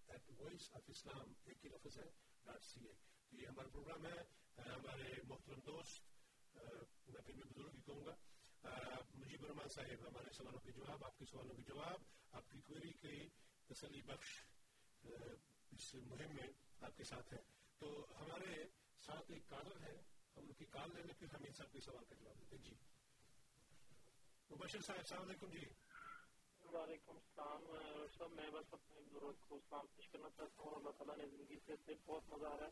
at voice of Islam ایک ہی لفظ ہے ڈاٹ سی اے تو یہ ہمارا پروگرام ہے ہمارے محترم دوست میں پھر بھی بزرگ ہی کہوں گا مجیب الرحمان صاحب ہمارے سوالوں کے جواب آپ کے سوالوں کے جواب آپ کی کوئری کی تسلی بخش اس مہم میں آپ کے ساتھ ہے تو ہمارے ساتھ ایک کالر ہے ہم ان کی کال لے لیں پھر ہم ان سب کے سوال کا جواب دیتے جی مبشر صاحب السلام علیکم جی وعلیکم السلام صاحب میں بس اپنے بزرگ کو سلام پیش کرنا چاہتا ہوں۔ اللہ تعالیٰ نے زندگی سے بہت مزہ آ رہا ہے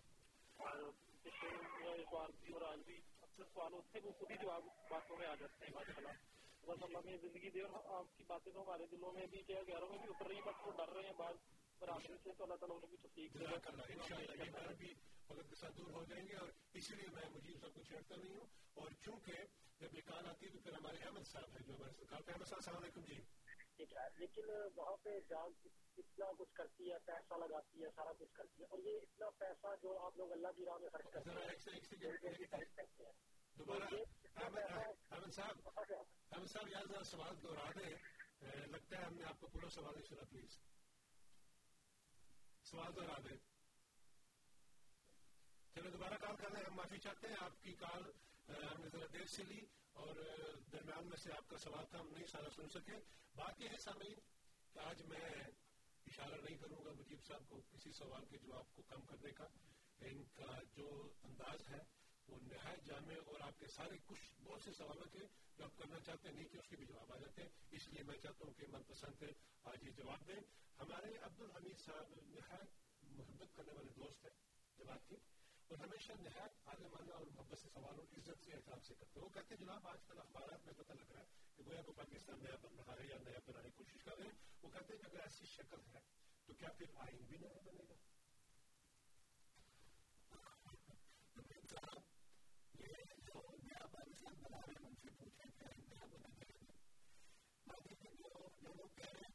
اور پچھلے بار بھی اور آج بھی اکثر سوال ہوتے ہیں، وہ خود ہی جواب باتوں میں آ جاتے ہیں ماشاء اللہ بس اللہ میں زندگی دے اور آپ کی باتیں تو ہمارے دلوں میں بھی کیا، گہروں میں بھی اتر رہی بس وہ ڈر رہے ہیں۔ بعض برابر سے تو اللہ تعالیٰ انہیں بھی تصدیق دے کرنا بھی وقت کے ساتھ دور ہو جائیں گے اور اسی لیے میں مجھے سب کچھ چھیڑتا نہیں ہوں۔ اور چونکہ جب یہ کال آتی ہے تو پھر ہمارے احمد صاحب ہیں جو ہمارے ساتھ احمد صاحب، السلام علیکم جی۔ لیکن وہاں پہ جان اتنا کچھ کرتی ہے پیسہ لگاتی ہے سارا کچھ کرتی ہے اور یہ اتنا پیسہ جو آپ لوگ اللہ کی راہ میں خرچ کرتے ہیں صاحب یاد سوال دوہرا دیں لگتا ہے ہم نے آپ کو پورا سوال سنا پلیز سوال دوہرا دیں چلو دوبارہ کال کر رہے ہیں ہم معافی چاہتے ہیں آپ کی کال ہم نے ذرا دیر سے لی اور درمیان میں سے آپ کا سوال تھا، ہم نہیں سارا سن سکے۔ بات یہ ہے سامعین کہ آج میں اشارہ نہیں کروں گا مجیب صاحب کو کسی سوال کے جواب کو کم کرنے کا۔ ان کا جو انداز ہے وہ نہایت جامع اور آپ کے سارے کچھ بہت سے سوالوں کے جو آپ کرنا چاہتے ہیں نہیں کہ اس کے بھی جواب آ جاتے ہیں۔ اس لیے میں چاہتا ہوں کہ من پسند ہے، آج یہ جواب دیں۔ ہمارے عبد الحمید صاحب نہایت محبت کرنے والے دوست ہیں جواب کی اور ہمیشہ نہایت آنے والا اور محبت سے سوال سوالوں عزت سے احترام سے کرتے وہ کہتے ہیں، جناب، آج کل اخبارات میں پتہ لگ رہا ہے کہ گویا کو پاکستان نیا بن رہا ہے یا نیا بنانے کی کوشش کر رہے ہیں۔ وہ کہتے ہیں کہ اگر ایسی شکل ہے تو کیا پھر آئین بھی نیا بنے گا؟ جو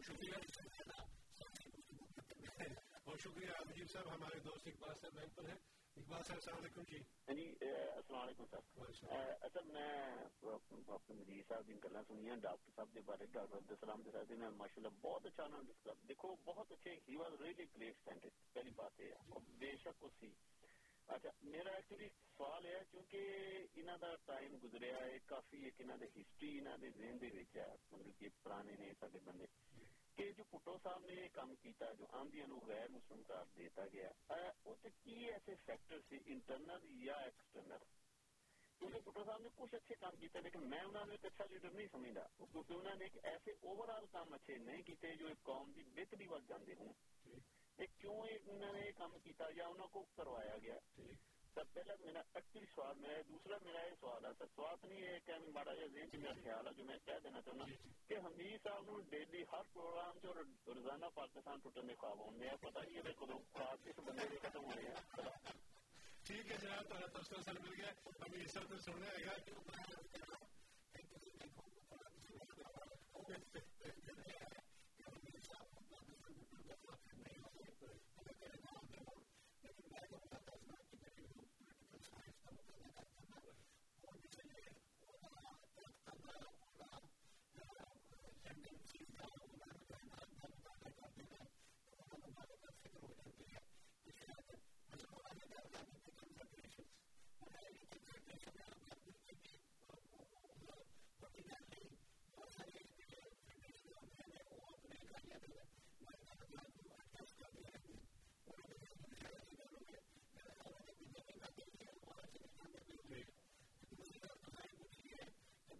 یعنی، شکریہ بہت شکریہ مجیب صاحب ہمارے دوست اقبال صاحب بینک پر ہیں اقبال صاحب السلام علیکم جی جی السلام علیکم سر اصل میں اپنے مجید صاحب دن گلا سنی ہیں ڈاکٹر صاحب کے بارے ڈاکٹر عبد السلام کے ساتھ میں ماشاء اللہ بہت اچھا انہوں نے دیکھو، بہت اچھے، he was really great scientist پہلی بات یہ ہے بے شک اس سی اچھا میرا ایکچولی سوال ہے کیونکہ انہوں کا ٹائم گزریا ہے، کافی ایک انہوں نے ہسٹری انہوں نے ذہن دے مطلب کہ پرانے نے سارے بندے کہ جو پٹو صاحب نے کام کیتا جو آمدیاں نو غیر مسلم قرار دیتا گیا اس کی ایسے فیکٹر سے انٹرنل یا ایکسٹرنل کیونکہ پٹو صاحب نے کچھ اچھے کام کیتے لیکن میں انہوں نے ایک اچھا لیڈر نہیں سمجھتا۔ کیونکہ انہوں نے ایک ایسے اوور آل کام اچھے نہیں کیتے جو ایک قوم کی بہتری وقت جانے ہوں۔ کیوں انہوں نے کام کیتا یا انہوں کو کروایا گیا؟ سر پہلا میرا ایکچولی سوال، میرا دوسرا، میرا یہ سوال ہے سر سوال نہیں ہے کہ ماڑا جا ذہن میرا خیال ہے جو میں کہہ دینا چاہنا کہ حمید صاحب نو ڈیلی ہر پروگرام جو روزانہ پاکستان ٹوٹن کے خواب ہونے ہیں پتہ نہیں ہے کدو خواب کس بندے کے ختم ہونے ہیں۔ ٹھیک ہے جناب تھوڑا تفصیل سر مل گیا۔ ہمیں اس طرح سننے آئے گا۔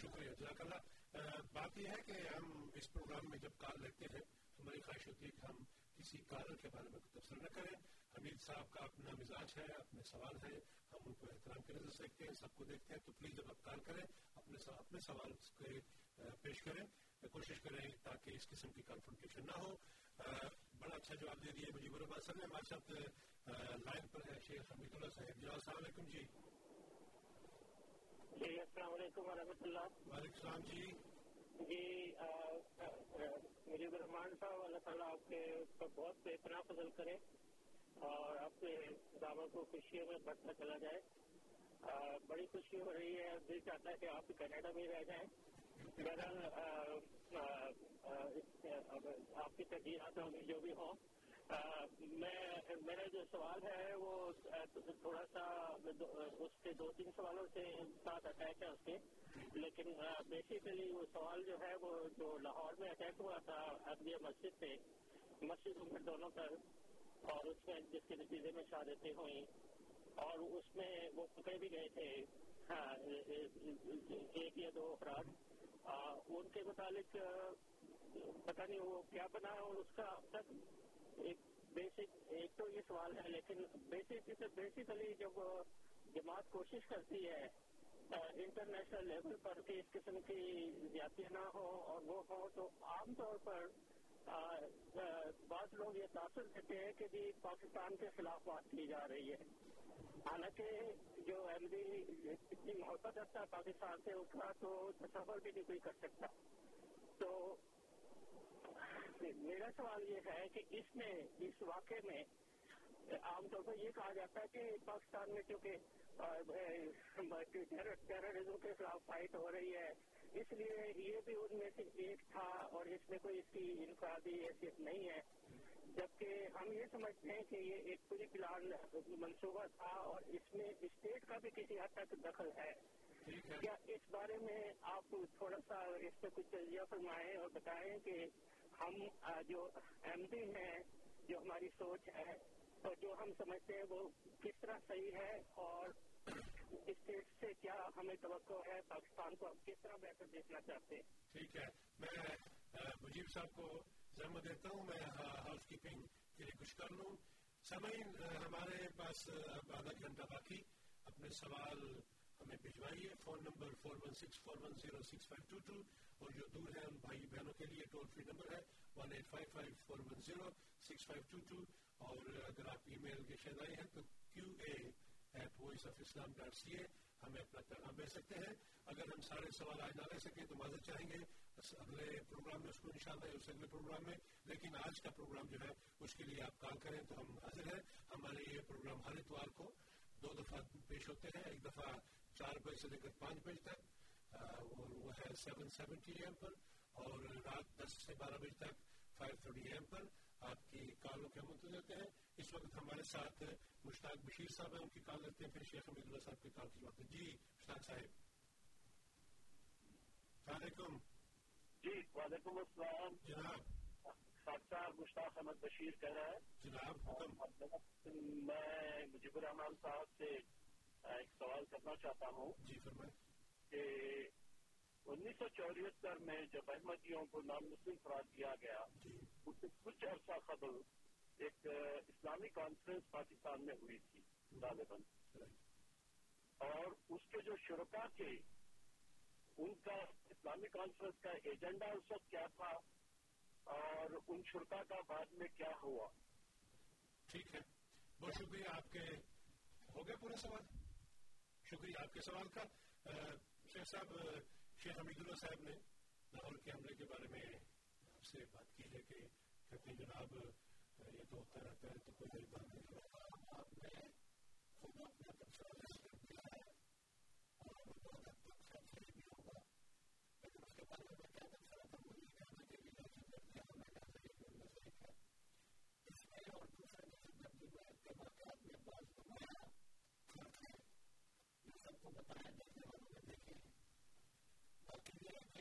شکریہ جزاک اللہ بات یہ ہے کہ ہم اس پروگرام میں جب کال لیتے ہیں، ہماری خواہش ہوتی ہے کہ ہم کسی کارن کے بارے میں تبصرہ نہ کریں۔ حمید صاحب کا اپنا مزاج ہے، اپنے سوال ہے ہم ان کو احترام کی نظر سے دیکھتے ہیں، سب کو دیکھتے ہیں۔ تو پلیز جب آپ کال کریں، اپنے اپنے سوال پیش کریں۔ کوشش کریں تاکہ اس قسم کی کنفرنٹیشن نہ ہو۔ بڑا اچھا جواب دے دیے مجھے برابر سر ہمارے ساتھ لائن پر ہے، شیخ حمید اللہ صاحب۔ جی السلام علیکم جی۔ جی السلام علیکم ورحمۃ اللہ۔ وعلیکم السلام جی۔ جی مجیب الرحمان صاحب اللہ تعالیٰ آپ کے بہت بے پناہ فضل کرے اور آپ کے دعوت کو خوشیوں میں بڑھتا چلا جائے۔ بڑی خوشی ہو رہی ہے دل چاہتا ہے کہ آپ کینیڈا میں رہ جائیں۔ بہرحال آپ کی ترجیحات ہوں جو بھی ہوں۔ میں میرا جو سوال ہے، وہ تھوڑا سا اس کے دو تین سوالوں سے ساتھ اٹیک ہے اس کے۔ لیکن بیسیکلی وہ سوال جو ہے، وہ جو لاہور میں اٹیک ہوا تھا ابلیہ مسجد پہ، مسجد میں دونوں پر، اور اس میں جس کے نتیجے میں شہادتیں ہوئیں، اور اس میں وہ پکڑے بھی گئے تھے۔ ہاں، ایک یا دو افراد۔ ان کے متعلق، پتہ نہیں وہ کیا بنا اور اس کا اب تک ایک بیسک ایک تو یہ سوال ہے، لیکن بیسک بیسیکلی جب جماعت کوشش کرتی ہے انٹرنیشنل لیول پر کہ اس قسم کی زیادتیاں نہ ہو اور وہ ہو، تو عام طور پر بعض لوگ یہ تاثر دیتے ہیں کہ جی پاکستان کے خلاف بات کی جا رہی ہے۔ حالانکہ جو ایم ڈی اتنی محبت رکھتا ہے پاکستان سے اس کا تو تصور بھی نہیں کوئی کر سکتا۔ تو میرا سوال یہ ہے کہ اس میں اس واقعے میں عام طور پر یہ کہا جاتا ہے کہ پاکستان میں چونکہ ٹیررزم کے خلاف فائٹ ہو رہی ہے اس لیے یہ بھی ان میں سے ایک تھا اور اس میں کوئی اس کی انفرادی حیثیت نہیں ہے۔ جبکہ ہم یہ سمجھتے ہیں کہ یہ ایک پوری پلان منصوبہ تھا اور اس میں اسٹیٹ کا بھی کسی حد تک دخل ہے۔ کیا اس بارے میں آپ تھوڑا سا اس پہ کچھ تجزیہ فرمائیں اور بتائیں کہ ہم جو ایم ڈی ہیں جو ہماری سوچ ہے، اور جو ہم سمجھتے ہیں وہ کس طرح صحیح ہے اور اسٹیٹ سے کیا ہمیں توقع ہے، پاکستان کو ہم کس طرح بہتر دیکھنا چاہتے ہیں؟ ٹھیک ہے، میں مجیب صاحب کو زحمت دیتا ہوں، میں ہاں، ہاؤس کیپنگ کے لیے کچھ کر لوں۔ سمعین ہمارے پاس اب آدھا گھنٹہ باقی۔ اپنے سوال ہمیں بھجوائیے، phone number four one six, four one zero six five two two. اور جو دور ہیں ان بھائی بہنوں کے لیے ٹول فری نمبر ہے one eight five five four one zero six five two two اور اگر آپ ای میل کے شہدائی ہیں تو Q A at voice of Islam dot C A ہمیں اپنا پیغام بھیج سکتے ہیں۔ اگر ہم سارے سوال آج نہ لے سکیں تو معذرت چاہیں گے۔ اگلے پروگرام میں اس کو نشان ہے اس اگلے پروگرام میں۔ لیکن آج کا پروگرام جو ہے اس کے لیے آپ کال کریں تو ہم حاضر ہیں۔ ہمارے یہ پروگرام ہر اتوار کو دو دفعہ پیش ہوتے ہیں۔ ایک دفعہ چار بجے سے لے کر پانچ بجے تک۔ وہ ہے سیون سیونٹی ایم پر اور رات دس سے بارہ بجے تک فائیو تھرٹی ایم پر آپ کی کالوں کے منتظر رہتے ہیں۔ اس وقت ہمارے ساتھ مشتاق بشیر صاحب ہیں ان کی کال لیتے ہیں پھر شیخ حمید اللہ صاحب کی کال کی وقت جی مشتاق صاحب۔ السلام علیکم۔ جی وعلیکم السلام۔ جناب۔ صاحب مشتاق احمد بشیر کہہ رہا ہے۔ جناب میں مجیب الرحمان صاحب سے ایک سوال کرنا چاہتا ہوں۔ جی فرمائیں۔ کہ انیس سو چوہتر میں جب احمدیوں کو نام مسلم قرار دیا گیا، اس سے کچھ عرصہ قبل ایک اسلامی کانفرنس پاکستان میں ہوئی تھی، غالباً۔ اور اس کے جو شرکا تھے، ان کا اسلامی کانفرنس کا ایجنڈا اس وقت کیا تھا اور ان شرکا کا بعد میں کیا ہوا؟ ٹھیک ہے۔ بہت شکریہ آپ کے۔ ہو گیا پورا سوال؟ شکریہ آپ کے سوال کا۔ شیخ صاحب شیخ حمید اللہ صاحب نے لاہور کے حملے کے بارے میں آپ سے بات کی ہے کہ کہتے جناب، یہ تو ہوتا رہتا ہے، تو کوئی بات نہیں آپ نے خود اپنا کر دیا ہے اور بہت حد تک صحیح بھی ہوگا۔ لیکن اس کے کیا تھا؟ وہ یہ کہنا کہ بھی ہمیں صحیح اس میں اور دوسرے میں کے واقعات میں بعض یہ سب کو بتایا والوں نے دیکھے ہیں باقی یہ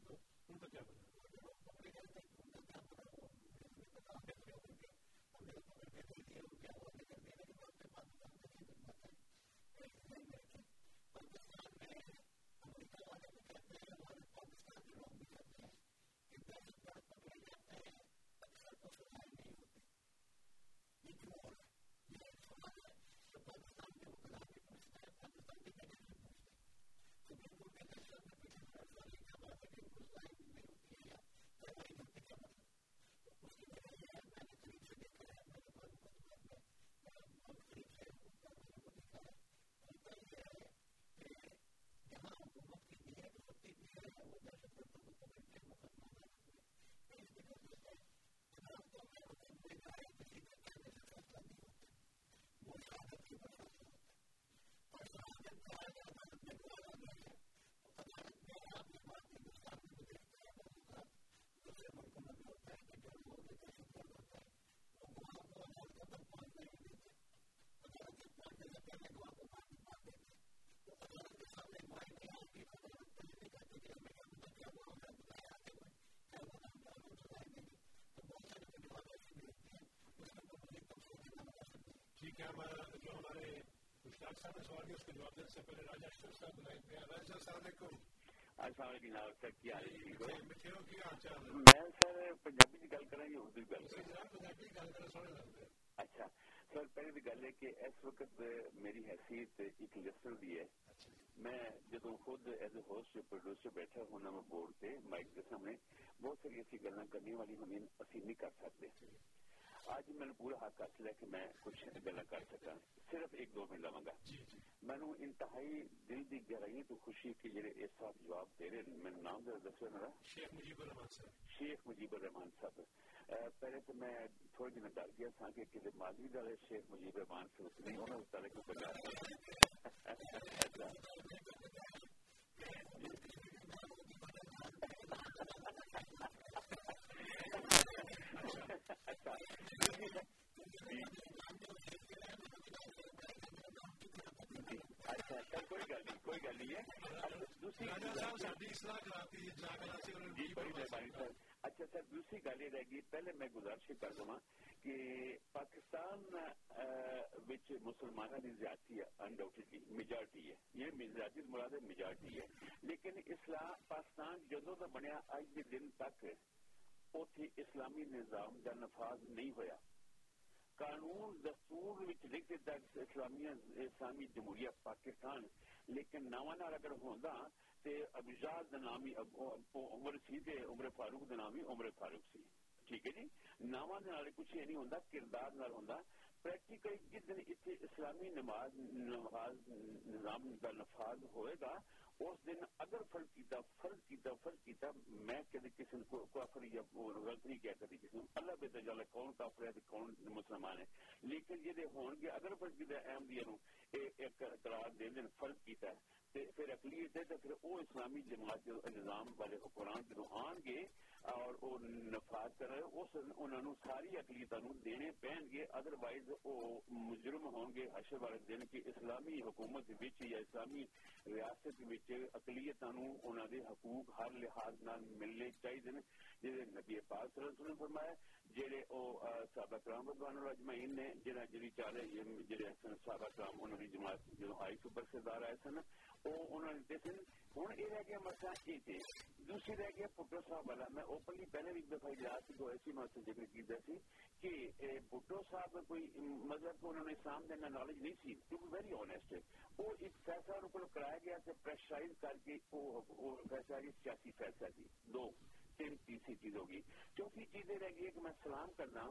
پکڑے تو ان کا کیا بنا کیا جو ہمارے مشتاق صاحب نے سوال کیا اس جواب دینے سے پہلے راجا اشرف صاحب بلائیں گے راجا السلام علیکم السلام علیکم جناب سر کیا حال ہے ٹھیک ہو مٹھیو کی حال چال میں سر پنجابی کی گل کراں یا اردو کی گل کراں پنجابی کی گل کریں سونے لگتے اچھا سر پہلے تو گل ہے کہ اس وقت میری حیثیت ایک دی ہے میں جدو خود ایز اے ہوسٹ پروڈیوسر بیٹھا میں بورڈ پہ مائک کے سامنے بہت ساری ایسی گلاں کرنے والی ہمیں اسی نہیں کر سکتے آج میں پورا حق حاصل ہے کہ میں کچھ گلا کر سکا صرف ایک دو منٹ لوا گا۔ میں انتہائی دل کی گہرائی تو خوشی کہ جڑے اس صاحب جواب دے رہے میرا نام ذرا دسو میرا۔ شیخ مجیب الرحمان صاحب۔ شیخ مجیب الرحمان صاحب۔ پہلے تو میں تھوڑے دن ڈر گیا تھا کہ کسی ماضی والے شیخ مجیب الرحمان صاحب نہیں ہونا اس طرح [laughs] [laughs] کو بجا کوئی گل نہیں کوئی گل نہیں ہے اچھا سر دوسری گل یہ رہ گئی پہلے میں گزارش کر دوں کہ پاکستان مسلمانوں کی زیادتی ہے میجارٹی ہے۔ یہ زیادتی مراد میجارٹی ہے لیکن اسلام پاکستان جدو کا بنیا اج دن تک اتنے اسلامی نظام کا نفاذ نہیں ہویا۔ قانون دستور لکھ دیتا اسلامی اسلامی جمہوریہ پاکستان، لیکن نواں نال اگر ہوندا تے ابجاد نامی عمر سی تے عمر فاروق نامی عمر فاروق سی۔ ٹھیک ہے جی؟ نواں نال کچھ نہیں ہوندا، کردار نال ہوندا پریکٹیکل جس دن اتنے اسلامی نماز نماز نظام کا نفاذ ہوئے گا اس دن اگر فرض کیتا فرض کیتا فرض کیتا میں کدی کسی کو کافر یا غلط نہیں کہہ کدی کسی اللہ بہتر تجالا کون کافر ہے کون مسلمان ہے؟ لیکن یہ ہون گے اگر فرض کیتا احمدیہ نو ایک قرار دے دن فرض کیتا ہے پھر اقلیت ہے تو پھر وہ اسلامی جماعت نظام والے حکمران جدو آن گے اور وہ نفاذ کر رہے اس انہوں نے ساری اقلیتوں دینے پہن گے ادر وائز وہ مجرم ہوں گے۔ حشر والے دن کی اسلامی حکومت وچ یا اسلامی ریاست وچ اقلیتوں انہوں دے حقوق ہر لحاظ نال ملنے چاہیے جہاں نبی پاک صلی اللہ علیہ وسلم فرمایا جہے وہ صحابہ کرام رضوان اجمعین نے جہاں جی چارے جہے صحابہ کرام انہوں نے جماعت جو آئی سپر سردار آئے سن وہ انہوں نے دیتے جی، ہوں یہ رہ گیا مسئلہ یہ تھے دوسری رہ گیا پٹو صاحب والا۔ میں اوپنلی پہلے بھی ایک دفعہ اجلاس کی تو ایسی میں ذکر کیا سی کہ پٹو صاحب کوئی مذہب کو انہوں نے اسلام دینا نالج نہیں سی ٹو بی ویری آنےسٹ وہ ایک فیصلہ ان کو کرایا گیا تھا پریشرائز کر کے وہ فیصلہ سیاسی فیصلہ تھی، دو، تین تیسری چیز ہوگی چوتھی چیزیں رہ گئی کہ میں سلام کرنا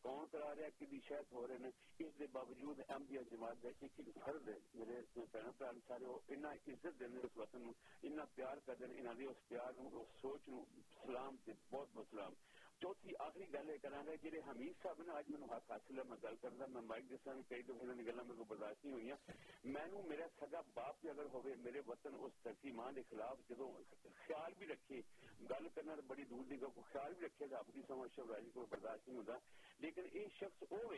کون کرا رہا کہ شاید ہو رہے ہیں؟ اس کے باوجود ایم ڈی جماعت ایک ایک فرد ہے میرے بہن بھرا سارے، وہ اتنا عزت دیں اس وطن اتنا پیار کر ہیں انہوں نے اس پیار اس سوچ نو سلام سے بہت بہت سلام۔ چوتھی آخری گل یہ کرا گا جی حمید صاحب نے اج مجھے حق حاصل ہے، میں گل کرتا میں مائک جس طرح کئی دفعہ انہوں نے گلا میرے کو برداشت نہیں ہوئی مینو میرا سگا باپ بھی اگر ہوئے، میرے وطن اس دھرتی ماں کے خلاف جدو خیال بھی رکھے، گل کرنا بڑی دور دی گل، خیال بھی رکھے گا اپنی سمجھ شبراجی کو برداشت نہیں ہوتا لیکن یہ شخص وہ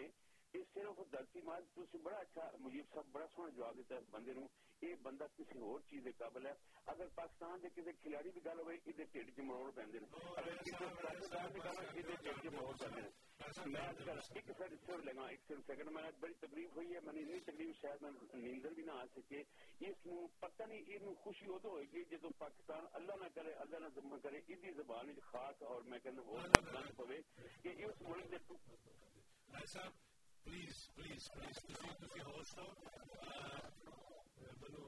اس صرف دھرتی ماں تھی بڑا اچھا مجیب صاحب بڑا سونا جواب دیتا ہے بندے نو یہ بندہ کسی اور چیز قابل ہے۔ اگر پاکستان کے کسی کھلاڑی کی گل ہوئے یہ ٹھڈ چ مروڑ پہ اگر کسی سیاستدان کی گل یہ ٹھڈ چ مروڑ پہ میں ایک سر صرف لگا ایک صرف سیکنڈ میں بڑی تکلیف ہوئی ہے میں نے تکلیف شاید میں نیندر بھی نہ آ سکے۔ اس نو پتہ نہیں یہ خوشی ادو ہوئے گی جدو پاکستان اللہ نہ کرے اللہ نہ ضم کرے یہ زبان خاص اور میں کہنا اور ہوئے کہ اس ملک پلیز پلیز پلیز حوصلہ بنو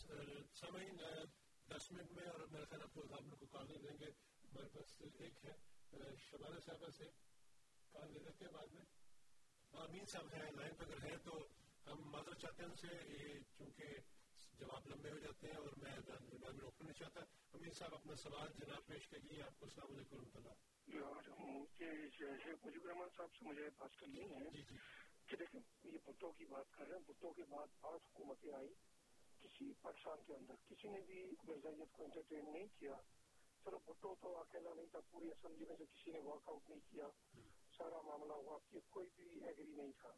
سامعین دس منٹ میں اور میرا خیال آپ کو آپ کو کال دیں گے ہمارے پاس ایک ہے شبانہ صاحبہ سے کال لے لیتے ہیں بعد میں امین صاحب ہیں لائن پہ اگر ہیں تو ہم معذرت چاہتے ہیں ان سے چونکہ جواب لمبے ہو جاتے ہیں اور میں میں روکنا نہیں چاہتا امین صاحب اپنا سوال جناب پیش کریے آپ کو السلام علیکم و رحمۃ اللہ مجیب صاحب سے مجھے بات کرنی ہے کہ دیکھیں یہ بھٹو کی بات کر رہے ہیں بھٹو کے بعد پانچ حکومتیں آئی کسی پاکستان کے اندر کسی نے بھی مرزائیت کو انٹرٹین نہیں کیا چلو بھٹو تو اکیلا نہیں تھا پوری اسمبلی میں سے کسی نے واک آؤٹ نہیں کیا سارا معاملہ ہوا کہ کوئی بھی ایگری نہیں تھا۔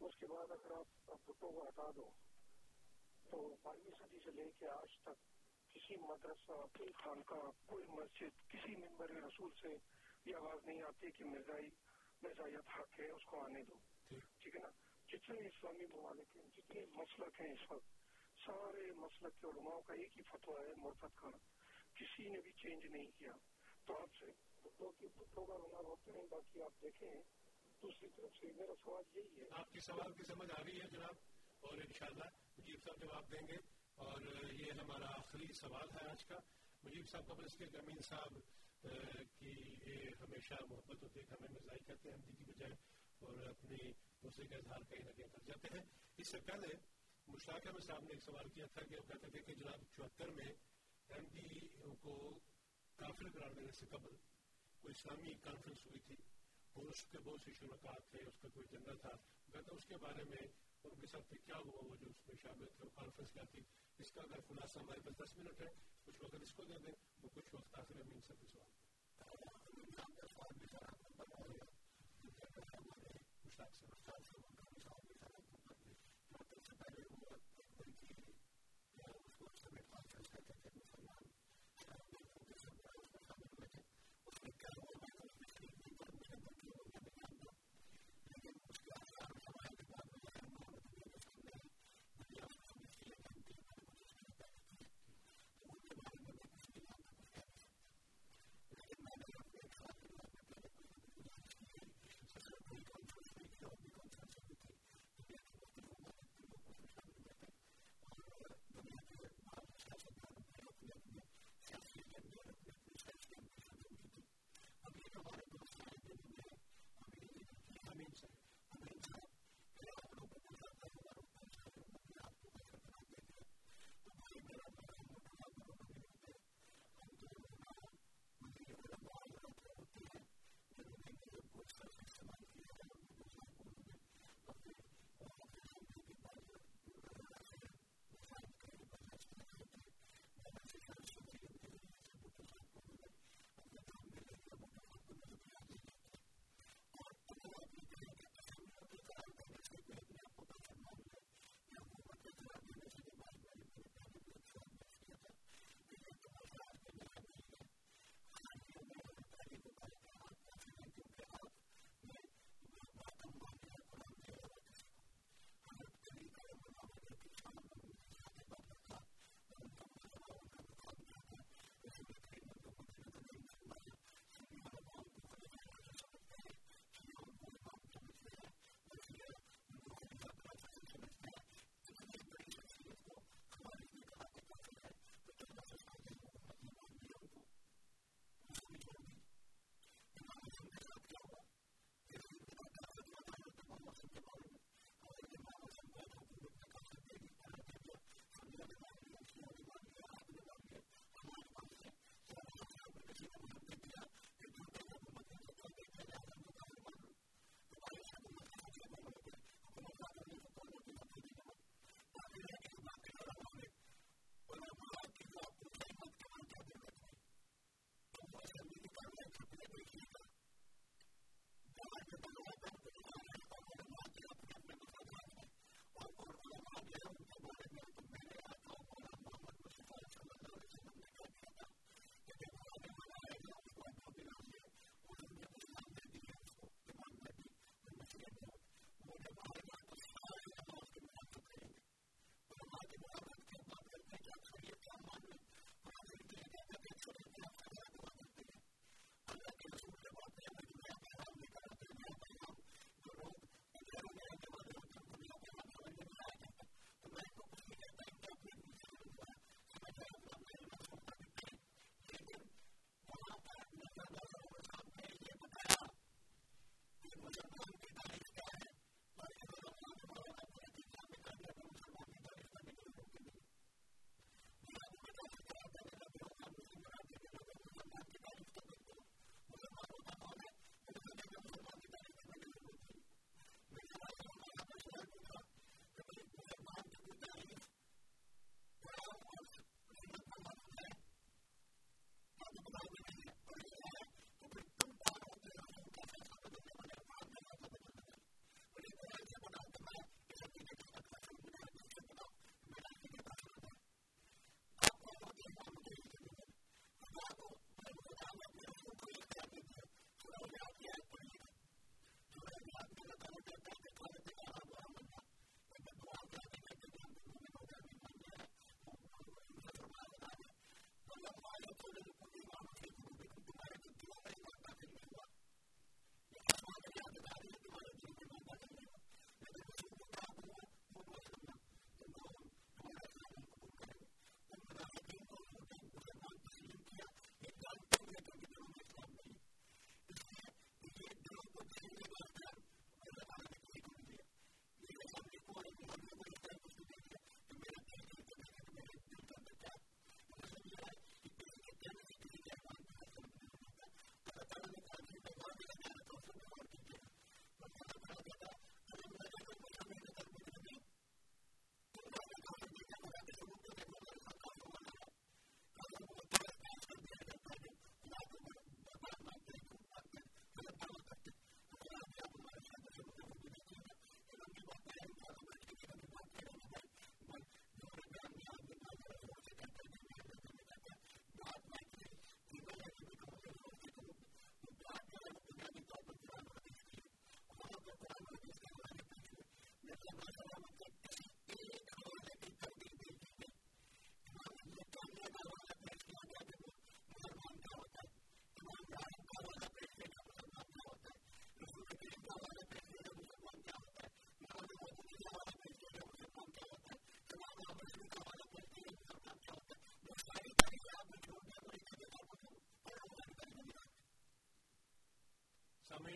اس کے بعد اگر آپ بھٹو کو ہٹا دو تو بارہویں صدی سے لے کے آج تک کسی مدرسہ کوئی خانقاہ کوئی مسجد کسی ممبر رسول سے یہ آواز نہیں آتی کہ مرزائی مرزائیت حق ہے اس کو آنے دو۔ ٹھیک ہے نا؟ جتنے اسلامی ممالک ہیں جتنے مسلک ہیں اس وقت سارے مسلک کے علماء کا ایک ہی فتویٰ ہے، مرتد کا کسی نے بھی چینج نہیں کیا۔ تو آپ سے بتوں کا رونا ہوتے ہیں، باقی آپ دیکھیں دوسری طرف سے میرا سوال یہی ہے۔ آپ کی سوال کی سمجھ آ رہی ہے جناب، اور انشاءاللہ مجیب صاحب جواب دیں گے، اور یہ ہمارا آخری سوال ہے آج کا۔ مجیب صاحب، قبل اس کے امین صاحب کی ہمیشہ محبت ہوتی ہے ہمیں مزائی کہتے ہیں، ہم جی کی بجائے، اور اپنی دوسرے کا اظہار کہیں نہ کہیں کر جاتے ہیں۔ اس سے پہلے مشتاق احمد صاحب نے ایک سوال کیا تھا کہ کہتے تھے کہ جناب چوہتر میں ایم پی کو کافر قرار دینے سے قبل کوئی اسلامی کانفرنس ہوئی تھی اور اس کے بہت سی شرکات تھے اس کا کوئی جنگل تھا۔ کہتے اس کے بارے میں ان کے ساتھ کیا ہوا؟ وہ جو اس میں شامل تھے کانفرنس کیا تھی؟ اس کا اگر خلاصہ ہمارے پاس دس منٹ ہے کچھ وقت اس کو دے دیں وہ کچھ وقت آخر امین سے سوال مشتاق صاحب جی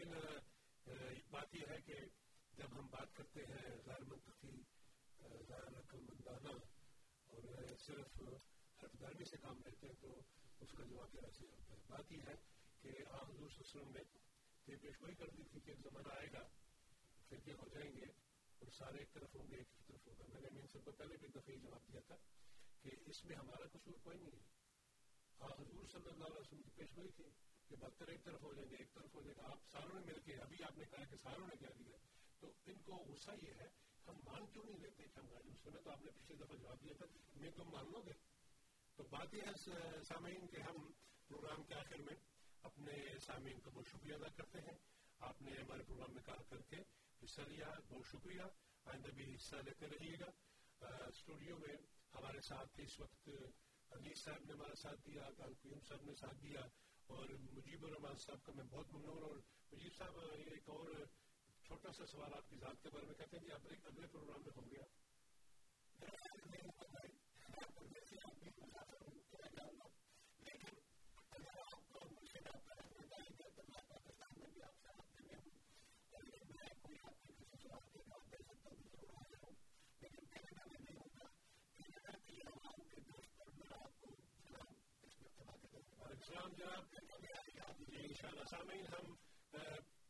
لیکن بات یہ ہے کہ جب ہم بات کرتے ہیں غیر منطقی غیر رقم مندانہ اور صرف ہر دھرمی سے کام لیتے ہیں، تو اس کا جواب کیا سے ہوتا ہے۔ بات یہ ہے کہ آم حضور وسلم نے یہ پیش گوئی کر دی تھی کہ ایک زمانہ آئے گا، فرقے ہو جائیں گے اور سارے ایک طرف ہوں گے، ایک طرف ہوگا۔ میں نے ان سب کو پہلے بھی دفعہ جواب دیا تھا کہ اس میں ہمارا قصور کوئی نہیں ہے۔ ہاں حضور صلی اللہ علیہ وسلم کی پیش گوئی تھی۔ کہ بدتر ایک طرف ہو جائیں گے، ایک طرف ہو جائے گا آپ ساروں نے مل کے، ابھی آپ نے کہا کہ ساروں نے کیا دیا تو ان کو غصہ یہ ہے، ہم مان کیوں نہیں لیتے کہ ہم غیر مسلم تو آپ نے پچھلی دفعہ جواب دیا تھا، میں تم مان لو گے۔ تو بات یہ ہے سامعین کہ ہم پروگرام کے آخر میں اپنے سامعین کا بہت شکریہ ادا کرتے ہیں۔ آپ نے ہمارے پروگرام میں کار کر کے حصہ لیا بہت شکریہ۔ آئندہ بھی حصہ لیتے رہیے گا۔ اسٹوڈیو میں ہمارے ساتھ اس وقت علی صاحب نے ہمارا ساتھ دیا قیم صاحب نے ساتھ دیا۔ اور مجیب الرحمان صاحب کا میں بہت ممنون اور مجیب صاحب ایک اور چھوٹا سا سوال آپ کی ذات کے بارے میں کہتے ہیں کہ آپ ایک اگلے پروگرام میں ہو گیا جناب السلام جناب جی ان شاء اللہ سامعین ہم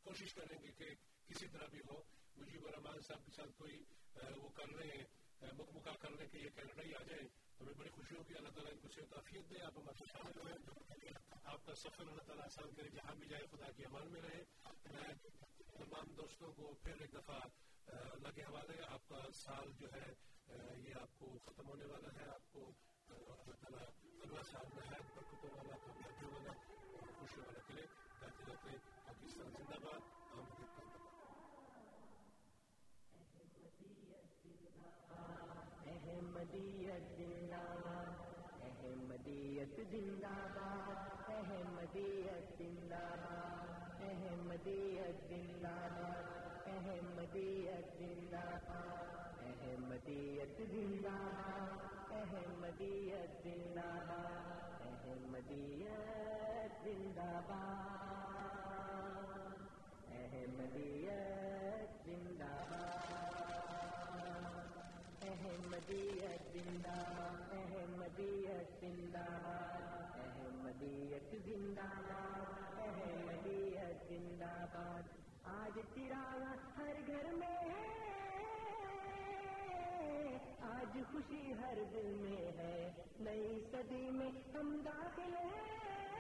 کوشش کریں گے کہ کسی طرح بھی ہو۔ مجیب الرحمان صاحب کے ساتھ کوئی وہ کر رہے ہیں مکمکا کر لیں کہ یہ کینیڈا ہی آ جائیں ہمیں بڑی خوشی ہوگی۔ اللہ تعالیٰ ان کو صحت عافیت دے، آپ ہمارے شامل ہوئے آپ کا سفر اللہ تعالیٰ آسان کرے، جہاں بھی جائے خدا کی امان میں رہے۔ میں تمام دوستوں کو پھر ایک دفعہ اللہ کے حوالے، آپ کا سال جو ہے یہ آپ کو ختم ہونے والا ہے۔ آپ کو اللہ تعالیٰ اللہ صاحب نہایت برکتوں والا کامیابیوں والا اور خوشی والا کرے کہتے رہتے پاکستان زندہ باد احمدیت زندہ باد احمدیت زندہ باد احمدیت زندہ باد احمدیت زندہ باد احمدیت زندہ باد احمدیت زندہ باد احمدیت زندہ باد، احمدیت زندہ باد احمدیت زندہ احمدیت زندہ احمدیت زندہ احمدیت زندہ احمدیت زندہ باد آج تیرا ہر گھر میں ہے۔ آج خوشی ہر دل میں ہے نئی صدی میں ہم داخل ہیں۔